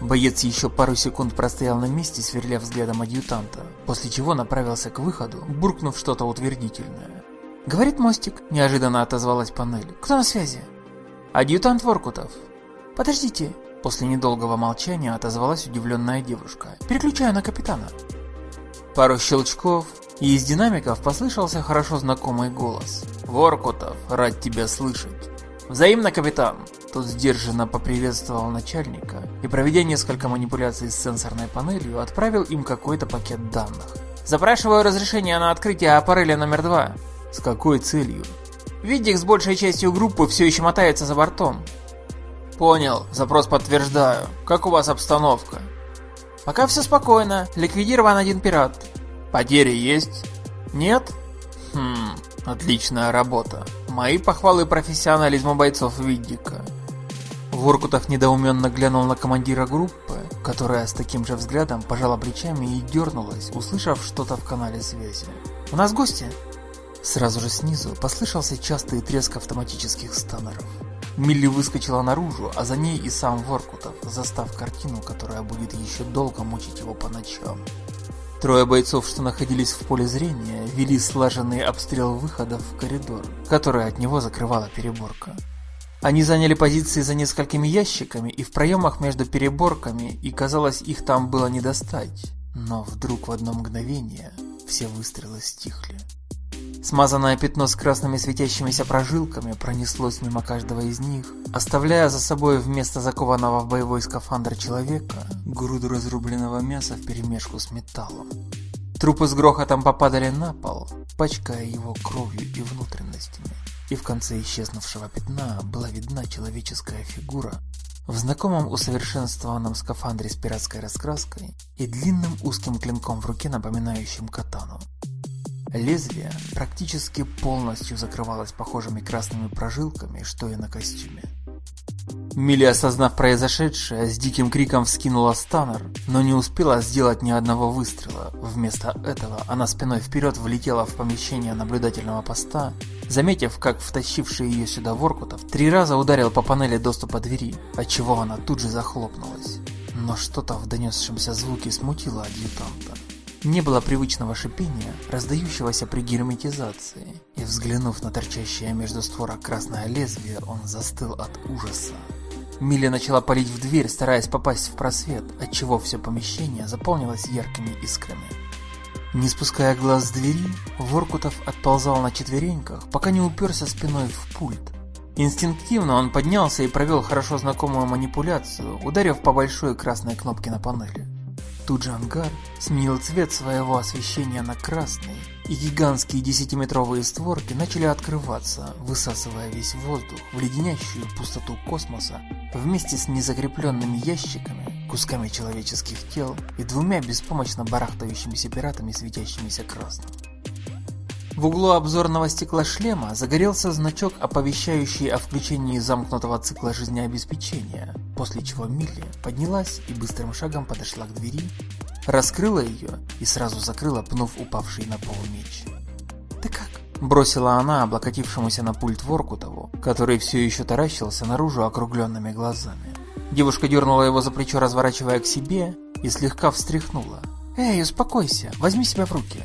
Боец еще пару секунд простоял на месте, сверля взглядом адъютанта, после чего направился к выходу, буркнув что-то утвердительное. «Говорит мостик», – неожиданно отозвалась панель. «Кто на связи?» «Адъютант Воркутов». «Подождите, После недолгого молчания отозвалась удивленная девушка. «Переключаю на капитана». Пару щелчков, и из динамиков послышался хорошо знакомый голос. «Воркутов, рад тебя слышать». «Взаимно, капитан!» Тот сдержанно поприветствовал начальника и, проведя несколько манипуляций с сенсорной панелью, отправил им какой-то пакет данных. «Запрашиваю разрешение на открытие аппареля номер два». «С какой целью?» «Видик с большей частью группы все еще мотается за бортом. Понял, запрос подтверждаю. Как у вас обстановка? Пока все спокойно. Ликвидирован один пират. Потери есть? Нет? Хм, отличная работа. Мои похвалы профессионализму бойцов Виддика. Воркутов недоуменно глянул на командира группы, которая с таким же взглядом пожала плечами и дернулась, услышав что-то в канале связи. «У нас гости!» Сразу же снизу послышался частый треск автоматических станеров. Милли выскочила наружу, а за ней и сам Воркутов, застав картину, которая будет еще долго мучить его по ночам. Трое бойцов, что находились в поле зрения, вели слаженный обстрел выходов в коридор, который от него закрывала переборка. Они заняли позиции за несколькими ящиками и в проемах между переборками, и казалось, их там было не достать. Но вдруг в одно мгновение все выстрелы стихли. Смазанное пятно с красными светящимися прожилками пронеслось мимо каждого из них, оставляя за собой вместо закованного в боевой скафандр человека груду разрубленного мяса вперемешку с металлом. Трупы с грохотом попадали на пол, пачкая его кровью и внутренностями. И в конце исчезнувшего пятна была видна человеческая фигура в знакомом усовершенствованном скафандре с пиратской раскраской и длинным узким клинком в руке, напоминающим катану. Лезвие практически полностью закрывалось похожими красными прожилками, что и на костюме. Милли, осознав произошедшее, с диким криком вскинула станер, но не успела сделать ни одного выстрела. Вместо этого она спиной вперед влетела в помещение наблюдательного поста, заметив, как втащивший ее сюда Воркутов три раза ударил по панели доступа двери, отчего она тут же захлопнулась. Но что-то в донесшемся звуке смутило адъютанта. Не было привычного шипения, раздающегося при герметизации, и взглянув на торчащее между створок красное лезвие, он застыл от ужаса. Милли начала палить в дверь, стараясь попасть в просвет, отчего все помещение заполнилось яркими искрами. Не спуская глаз с двери, Воркутов отползал на четвереньках, пока не уперся спиной в пульт. Инстинктивно он поднялся и провел хорошо знакомую манипуляцию, ударив по большой красной кнопке на панели. Тут же ангар сменил цвет своего освещения на красный, и гигантские десятиметровые створки начали открываться, высасывая весь воздух в леденящую пустоту космоса вместе с незакрепленными ящиками, кусками человеческих тел и двумя беспомощно барахтающимися пиратами, светящимися красным. В углу обзорного стекла шлема загорелся значок, оповещающий о включении замкнутого цикла жизнеобеспечения, после чего Милли поднялась и быстрым шагом подошла к двери, раскрыла ее и сразу закрыла, пнув упавший на пол меч. «Ты как?» – бросила она облокотившемуся на пульт Воркутову, который все еще таращился наружу округленными глазами. Девушка дернула его за плечо, разворачивая к себе, и слегка встряхнула. «Эй, успокойся, возьми себя в руки!»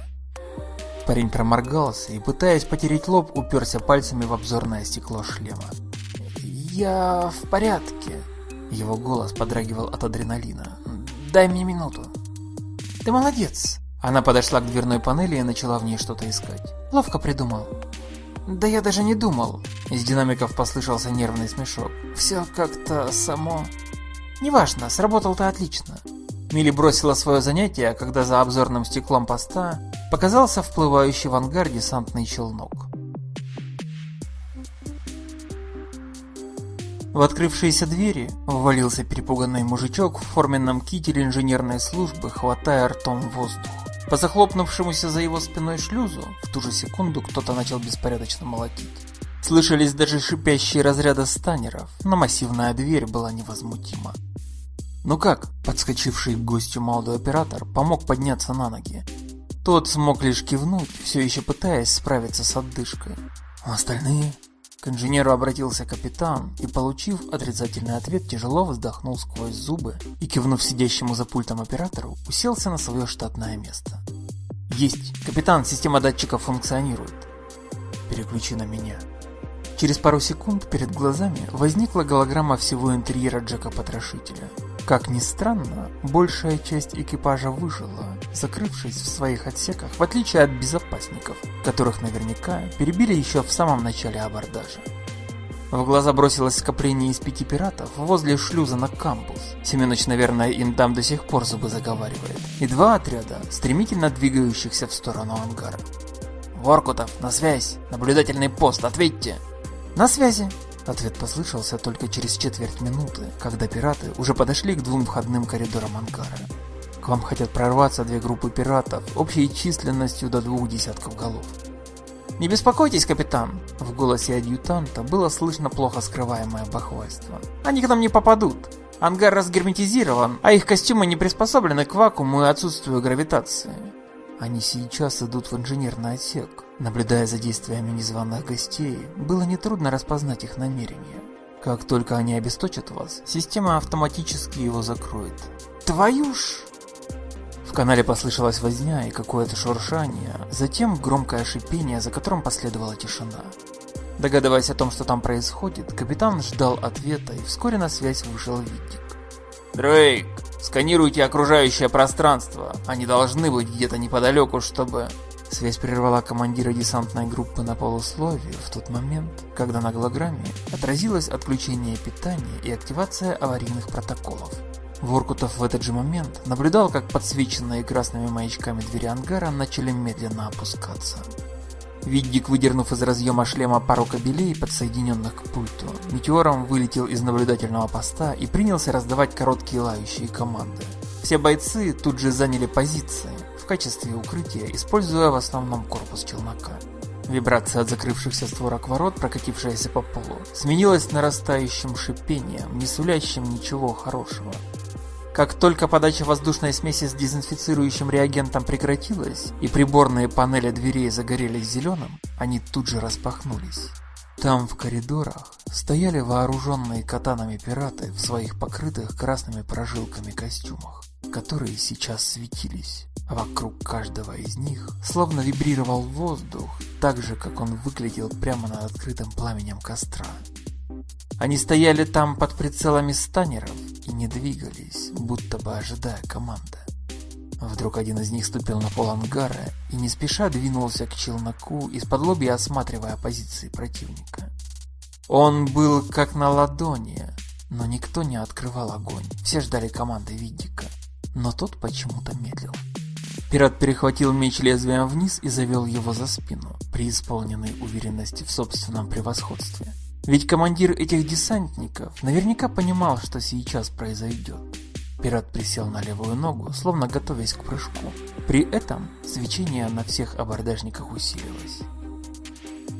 Парень проморгался и, пытаясь потереть лоб, уперся пальцами в обзорное стекло шлема. «Я в порядке», — его голос подрагивал от адреналина. «Дай мне минуту». «Ты молодец!» Она подошла к дверной панели и начала в ней что-то искать. «Ловко придумал». «Да я даже не думал!» Из динамиков послышался нервный смешок. «Все как-то само...» «Неважно, сработал-то отлично». Милли бросила свое занятие, когда за обзорным стеклом поста показался вплывающий в ангар десантный челнок. В открывшиеся двери ввалился перепуганный мужичок в форменном кителе инженерной службы, хватая ртом воздух. По захлопнувшемуся за его спиной шлюзу, в ту же секунду кто-то начал беспорядочно молотить. Слышались даже шипящие разряды станеров, но массивная дверь была невозмутима. «Ну как?» – подскочивший к гостю молодой оператор помог подняться на ноги. Тот смог лишь кивнуть, все еще пытаясь справиться с отдышкой. А остальные? К инженеру обратился капитан и, получив отрицательный ответ, тяжело вздохнул сквозь зубы и, кивнув сидящему за пультом оператору, уселся на свое штатное место. «Есть! Капитан, система датчиков функционирует!» «Переключи на меня!» Через пару секунд перед глазами возникла голограмма всего интерьера Джека-потрошителя – как ни странно, большая часть экипажа выжила, закрывшись в своих отсеках, в отличие от безопасников, которых наверняка перебили еще в самом начале абордажа. В глаза бросилось скопление из пяти пиратов возле шлюза на кампус. Семенович, наверное, им там до сих пор зубы заговаривает. И два отряда, стремительно двигающихся в сторону ангара. «Воркутов, на связь! Наблюдательный пост, ответьте!» «На связи!» Ответ послышался только через четверть минуты, когда пираты уже подошли к двум входным коридорам ангара. К вам хотят прорваться две группы пиратов общей численностью до двух десятков голов. «Не беспокойтесь, капитан!» В голосе адъютанта было слышно плохо скрываемое бахвальство. «Они к нам не попадут. Ангар разгерметизирован, а их костюмы не приспособлены к вакууму и отсутствию гравитации. Они сейчас идут в инженерный отсек. Наблюдая за действиями незваных гостей, было нетрудно распознать их намерения. Как только они обесточат вас, система автоматически его закроет. Твою ж! В канале послышалась возня и какое-то шуршание, затем громкое шипение, за которым последовала тишина. Догадываясь о том, что там происходит, капитан ждал ответа, и вскоре на связь вышел Витик. «Дрейк, сканируйте окружающее пространство. Они должны быть где-то неподалеку, чтобы...» Связь прервала командира десантной группы на полусловие в тот момент, когда на голограмме отразилось отключение питания и активация аварийных протоколов. Воркутов в этот же момент наблюдал, как подсвеченные красными маячками двери ангара начали медленно опускаться. Виддик, выдернув из разъема шлема пару кабелей, подсоединенных к пульту, метеором вылетел из наблюдательного поста и принялся раздавать короткие лающие команды. Все бойцы тут же заняли позиции, качестве укрытия, используя в основном корпус челнока. Вибрация от закрывшихся створок ворот, прокатившаяся по полу, сменилась нарастающим шипением, не сулящим ничего хорошего. Как только подача воздушной смеси с дезинфицирующим реагентом прекратилась, и приборные панели дверей загорелись зеленым, они тут же распахнулись. Там в коридорах стояли вооруженные катанами пираты в своих покрытых красными прожилками костюмах, которые сейчас светились, а вокруг каждого из них словно вибрировал воздух, так же, как он выглядел прямо над открытым пламенем костра. Они стояли там под прицелами станеров и не двигались, будто бы ожидая команды. Вдруг один из них ступил на пол ангара и не спеша двинулся к челноку, из-под лобья осматривая позиции противника. Он был как на ладони, но никто не открывал огонь. Все ждали команды Виддика, но тот почему-то медлил. Пират перехватил меч лезвием вниз и завел его за спину, преисполненной уверенности в собственном превосходстве. Ведь командир этих десантников наверняка понимал, что сейчас произойдет. Пират присел на левую ногу, словно готовясь к прыжку. При этом свечение на всех абордажниках усилилось.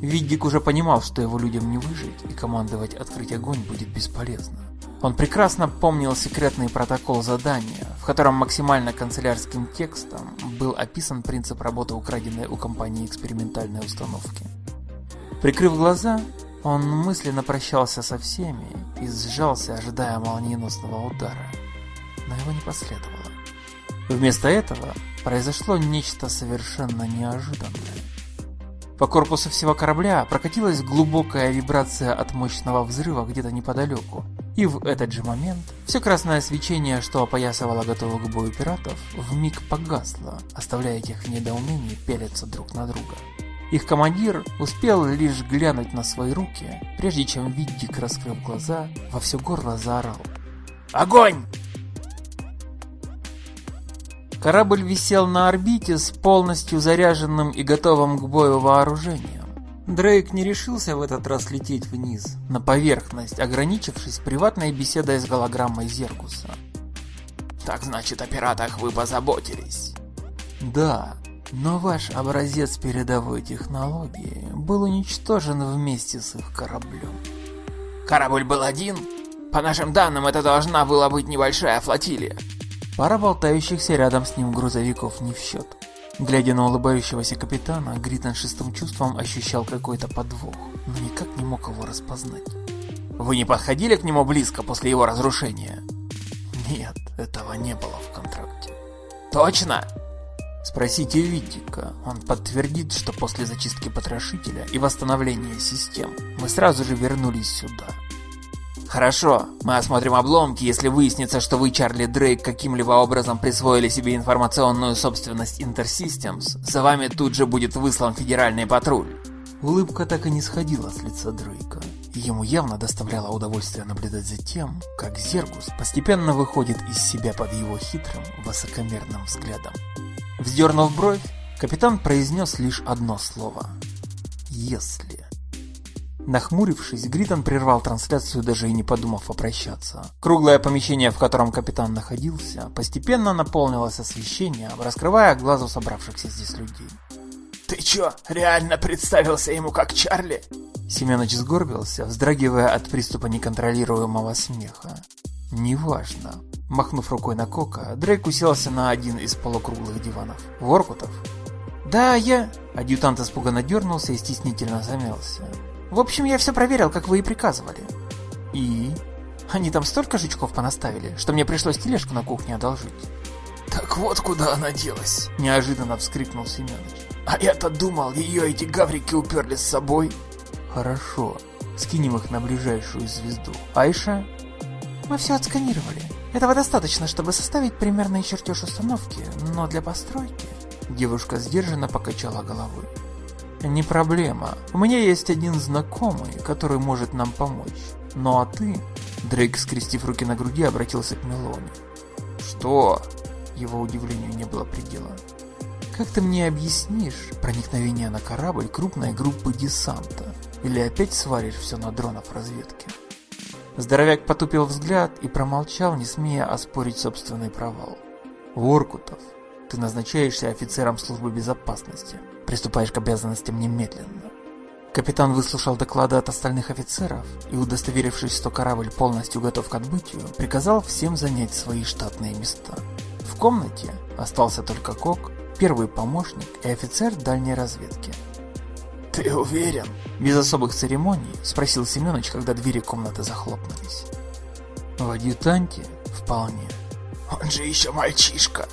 Виддик уже понимал, что его людям не выжить, и командовать открыть огонь будет бесполезно. Он прекрасно помнил секретный протокол задания, в котором максимально канцелярским текстом был описан принцип работы украденной у компании экспериментальной установки. Прикрыв глаза, он мысленно прощался со всеми и сжался, ожидая молниеносного удара. Но его не последовало. Вместо этого произошло нечто совершенно неожиданное. По корпусу всего корабля прокатилась глубокая вибрация от мощного взрыва где-то неподалеку, и в этот же момент все красное свечение, что опоясывало готовых к бою пиратов, вмиг погасло, оставляя их в недоумении пелиться друг на друга. Их командир успел лишь глянуть на свои руки, прежде чем Виддик, раскрыв глаза, во все горло заорал. «Огонь!» Корабль висел на орбите с полностью заряженным и готовым к бою вооружением. Дрейк не решился в этот раз лететь вниз, на поверхность, ограничившись приватной беседой с голограммой Зергуса. «Так значит, о пиратах вы позаботились?» «Да, но ваш образец передовой технологии был уничтожен вместе с их кораблем. Корабль был один? По нашим данным, это должна была быть небольшая флотилия. Пара болтающихся рядом с ним грузовиков не в счет. Глядя на улыбающегося капитана, Гритон шестым чувством ощущал какой-то подвох, но никак не мог его распознать. Вы не подходили к нему близко после его разрушения? Нет, этого не было в контракте. Точно? Спросите Витика, он подтвердит, что после зачистки потрошителя и восстановления систем мы сразу же вернулись сюда. Хорошо, мы осмотрим обломки, если выяснится, что вы, Чарли Дрейк, каким-либо образом присвоили себе информационную собственность Intersystems, за вами тут же будет выслан федеральный патруль. Улыбка так и не сходила с лица Дрейка. Ему явно доставляло удовольствие наблюдать за тем, как Зергус постепенно выходит из себя под его хитрым, высокомерным взглядом. Вздернув бровь, капитан произнес лишь одно слово. «Если». Нахмурившись, Гритон прервал трансляцию, даже и не подумав попрощаться. Круглое помещение, в котором капитан находился, постепенно наполнилось освещением, раскрывая глазу собравшихся здесь людей. «Ты чё, реально представился ему как Чарли?» Семёныч сгорбился, вздрагивая от приступа неконтролируемого смеха. «Неважно. Махнув рукой на Кока, Дрейк уселся на один из полукруглых диванов. Воркутов? Да, я... Адъютант испуганно дернулся и стеснительно замялся. В общем, я все проверил, как вы и приказывали. И? Они там столько жучков понаставили, что мне пришлось тележку на кухне одолжить. Так вот куда она делась, неожиданно вскрикнул Семёныч. А я-то думал, ее эти гаврики уперли с собой. Хорошо. Скинем их на ближайшую звезду. Айша? Мы все отсканировали. Этого достаточно, чтобы составить примерный чертеж установки, но для постройки... Девушка сдержанно покачала головой. Не проблема. У меня есть один знакомый, который может нам помочь. Ну а ты... Дрейк, скрестив руки на груди, обратился к Мелоне. Что? Его удивлению не было предела. Как ты мне объяснишь проникновение на корабль крупной группы десанта? Или опять сваришь все на дронов разведки? Здоровяк потупил взгляд и промолчал, не смея оспорить собственный провал. Воркутов, ты назначаешься офицером службы безопасности. Приступаешь к обязанностям немедленно. Капитан выслушал доклады от остальных офицеров и, удостоверившись, что корабль полностью готов к отбытию, приказал всем занять свои штатные места. В комнате остался только Кок, первый помощник и офицер дальней разведки. «Ты уверен?» Без особых церемоний спросил Семенович, когда двери комнаты захлопнулись. В адъютанте вполне. Он же еще мальчишка.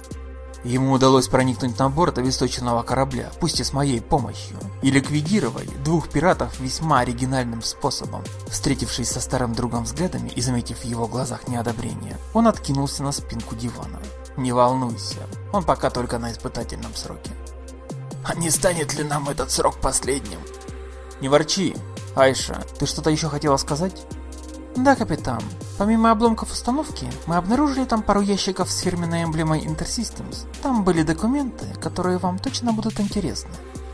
Ему удалось проникнуть на борт обесточенного корабля, пусть и с моей помощью, и ликвидировали двух пиратов весьма оригинальным способом. Встретившись со старым другом взглядами и заметив в его глазах неодобрение, он откинулся на спинку дивана. «Не волнуйся, он пока только на испытательном сроке». «А не станет ли нам этот срок последним?» «Не ворчи. Айша, ты что-то еще хотела сказать?» «Да, капитан. Помимо обломков установки, мы обнаружили там пару ящиков с фирменной эмблемой Intersystems. Там были документы, которые вам точно будут интересны».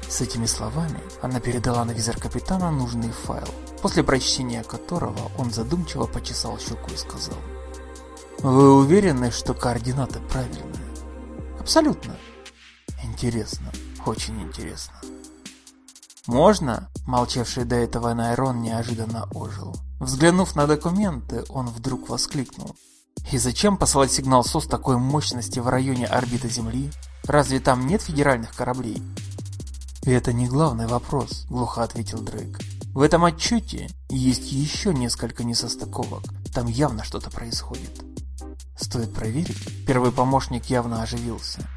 С этими словами она передала на визор капитана нужный файл, после прочтения которого он задумчиво почесал щеку и сказал. «Вы уверены, что координаты правильные?» «Абсолютно». «Интересно, очень интересно». «Можно?» Молчавший до этого Найрон неожиданно ожил. Взглянув на документы, он вдруг воскликнул. «И зачем посылать сигнал СОС такой мощности в районе орбиты Земли? Разве там нет федеральных кораблей?» «Это не главный вопрос», — глухо ответил Дрейк. «В этом отчете есть еще несколько несостыковок. Там явно что-то происходит». «Стоит проверить?» Первый помощник явно оживился.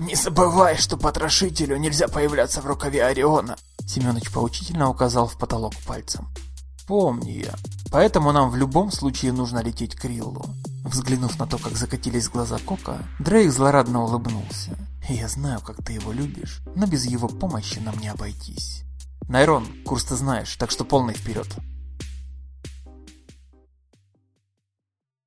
«Не забывай, что потрошителю нельзя появляться в рукаве Ориона!» Семёныч поучительно указал в потолок пальцем. «Помни я. Поэтому нам в любом случае нужно лететь к Риллу». Взглянув на то, как закатились глаза Кока, Дрейк злорадно улыбнулся. «Я знаю, как ты его любишь, но без его помощи нам не обойтись». «Найрон, курс ты знаешь, так что полный вперед!»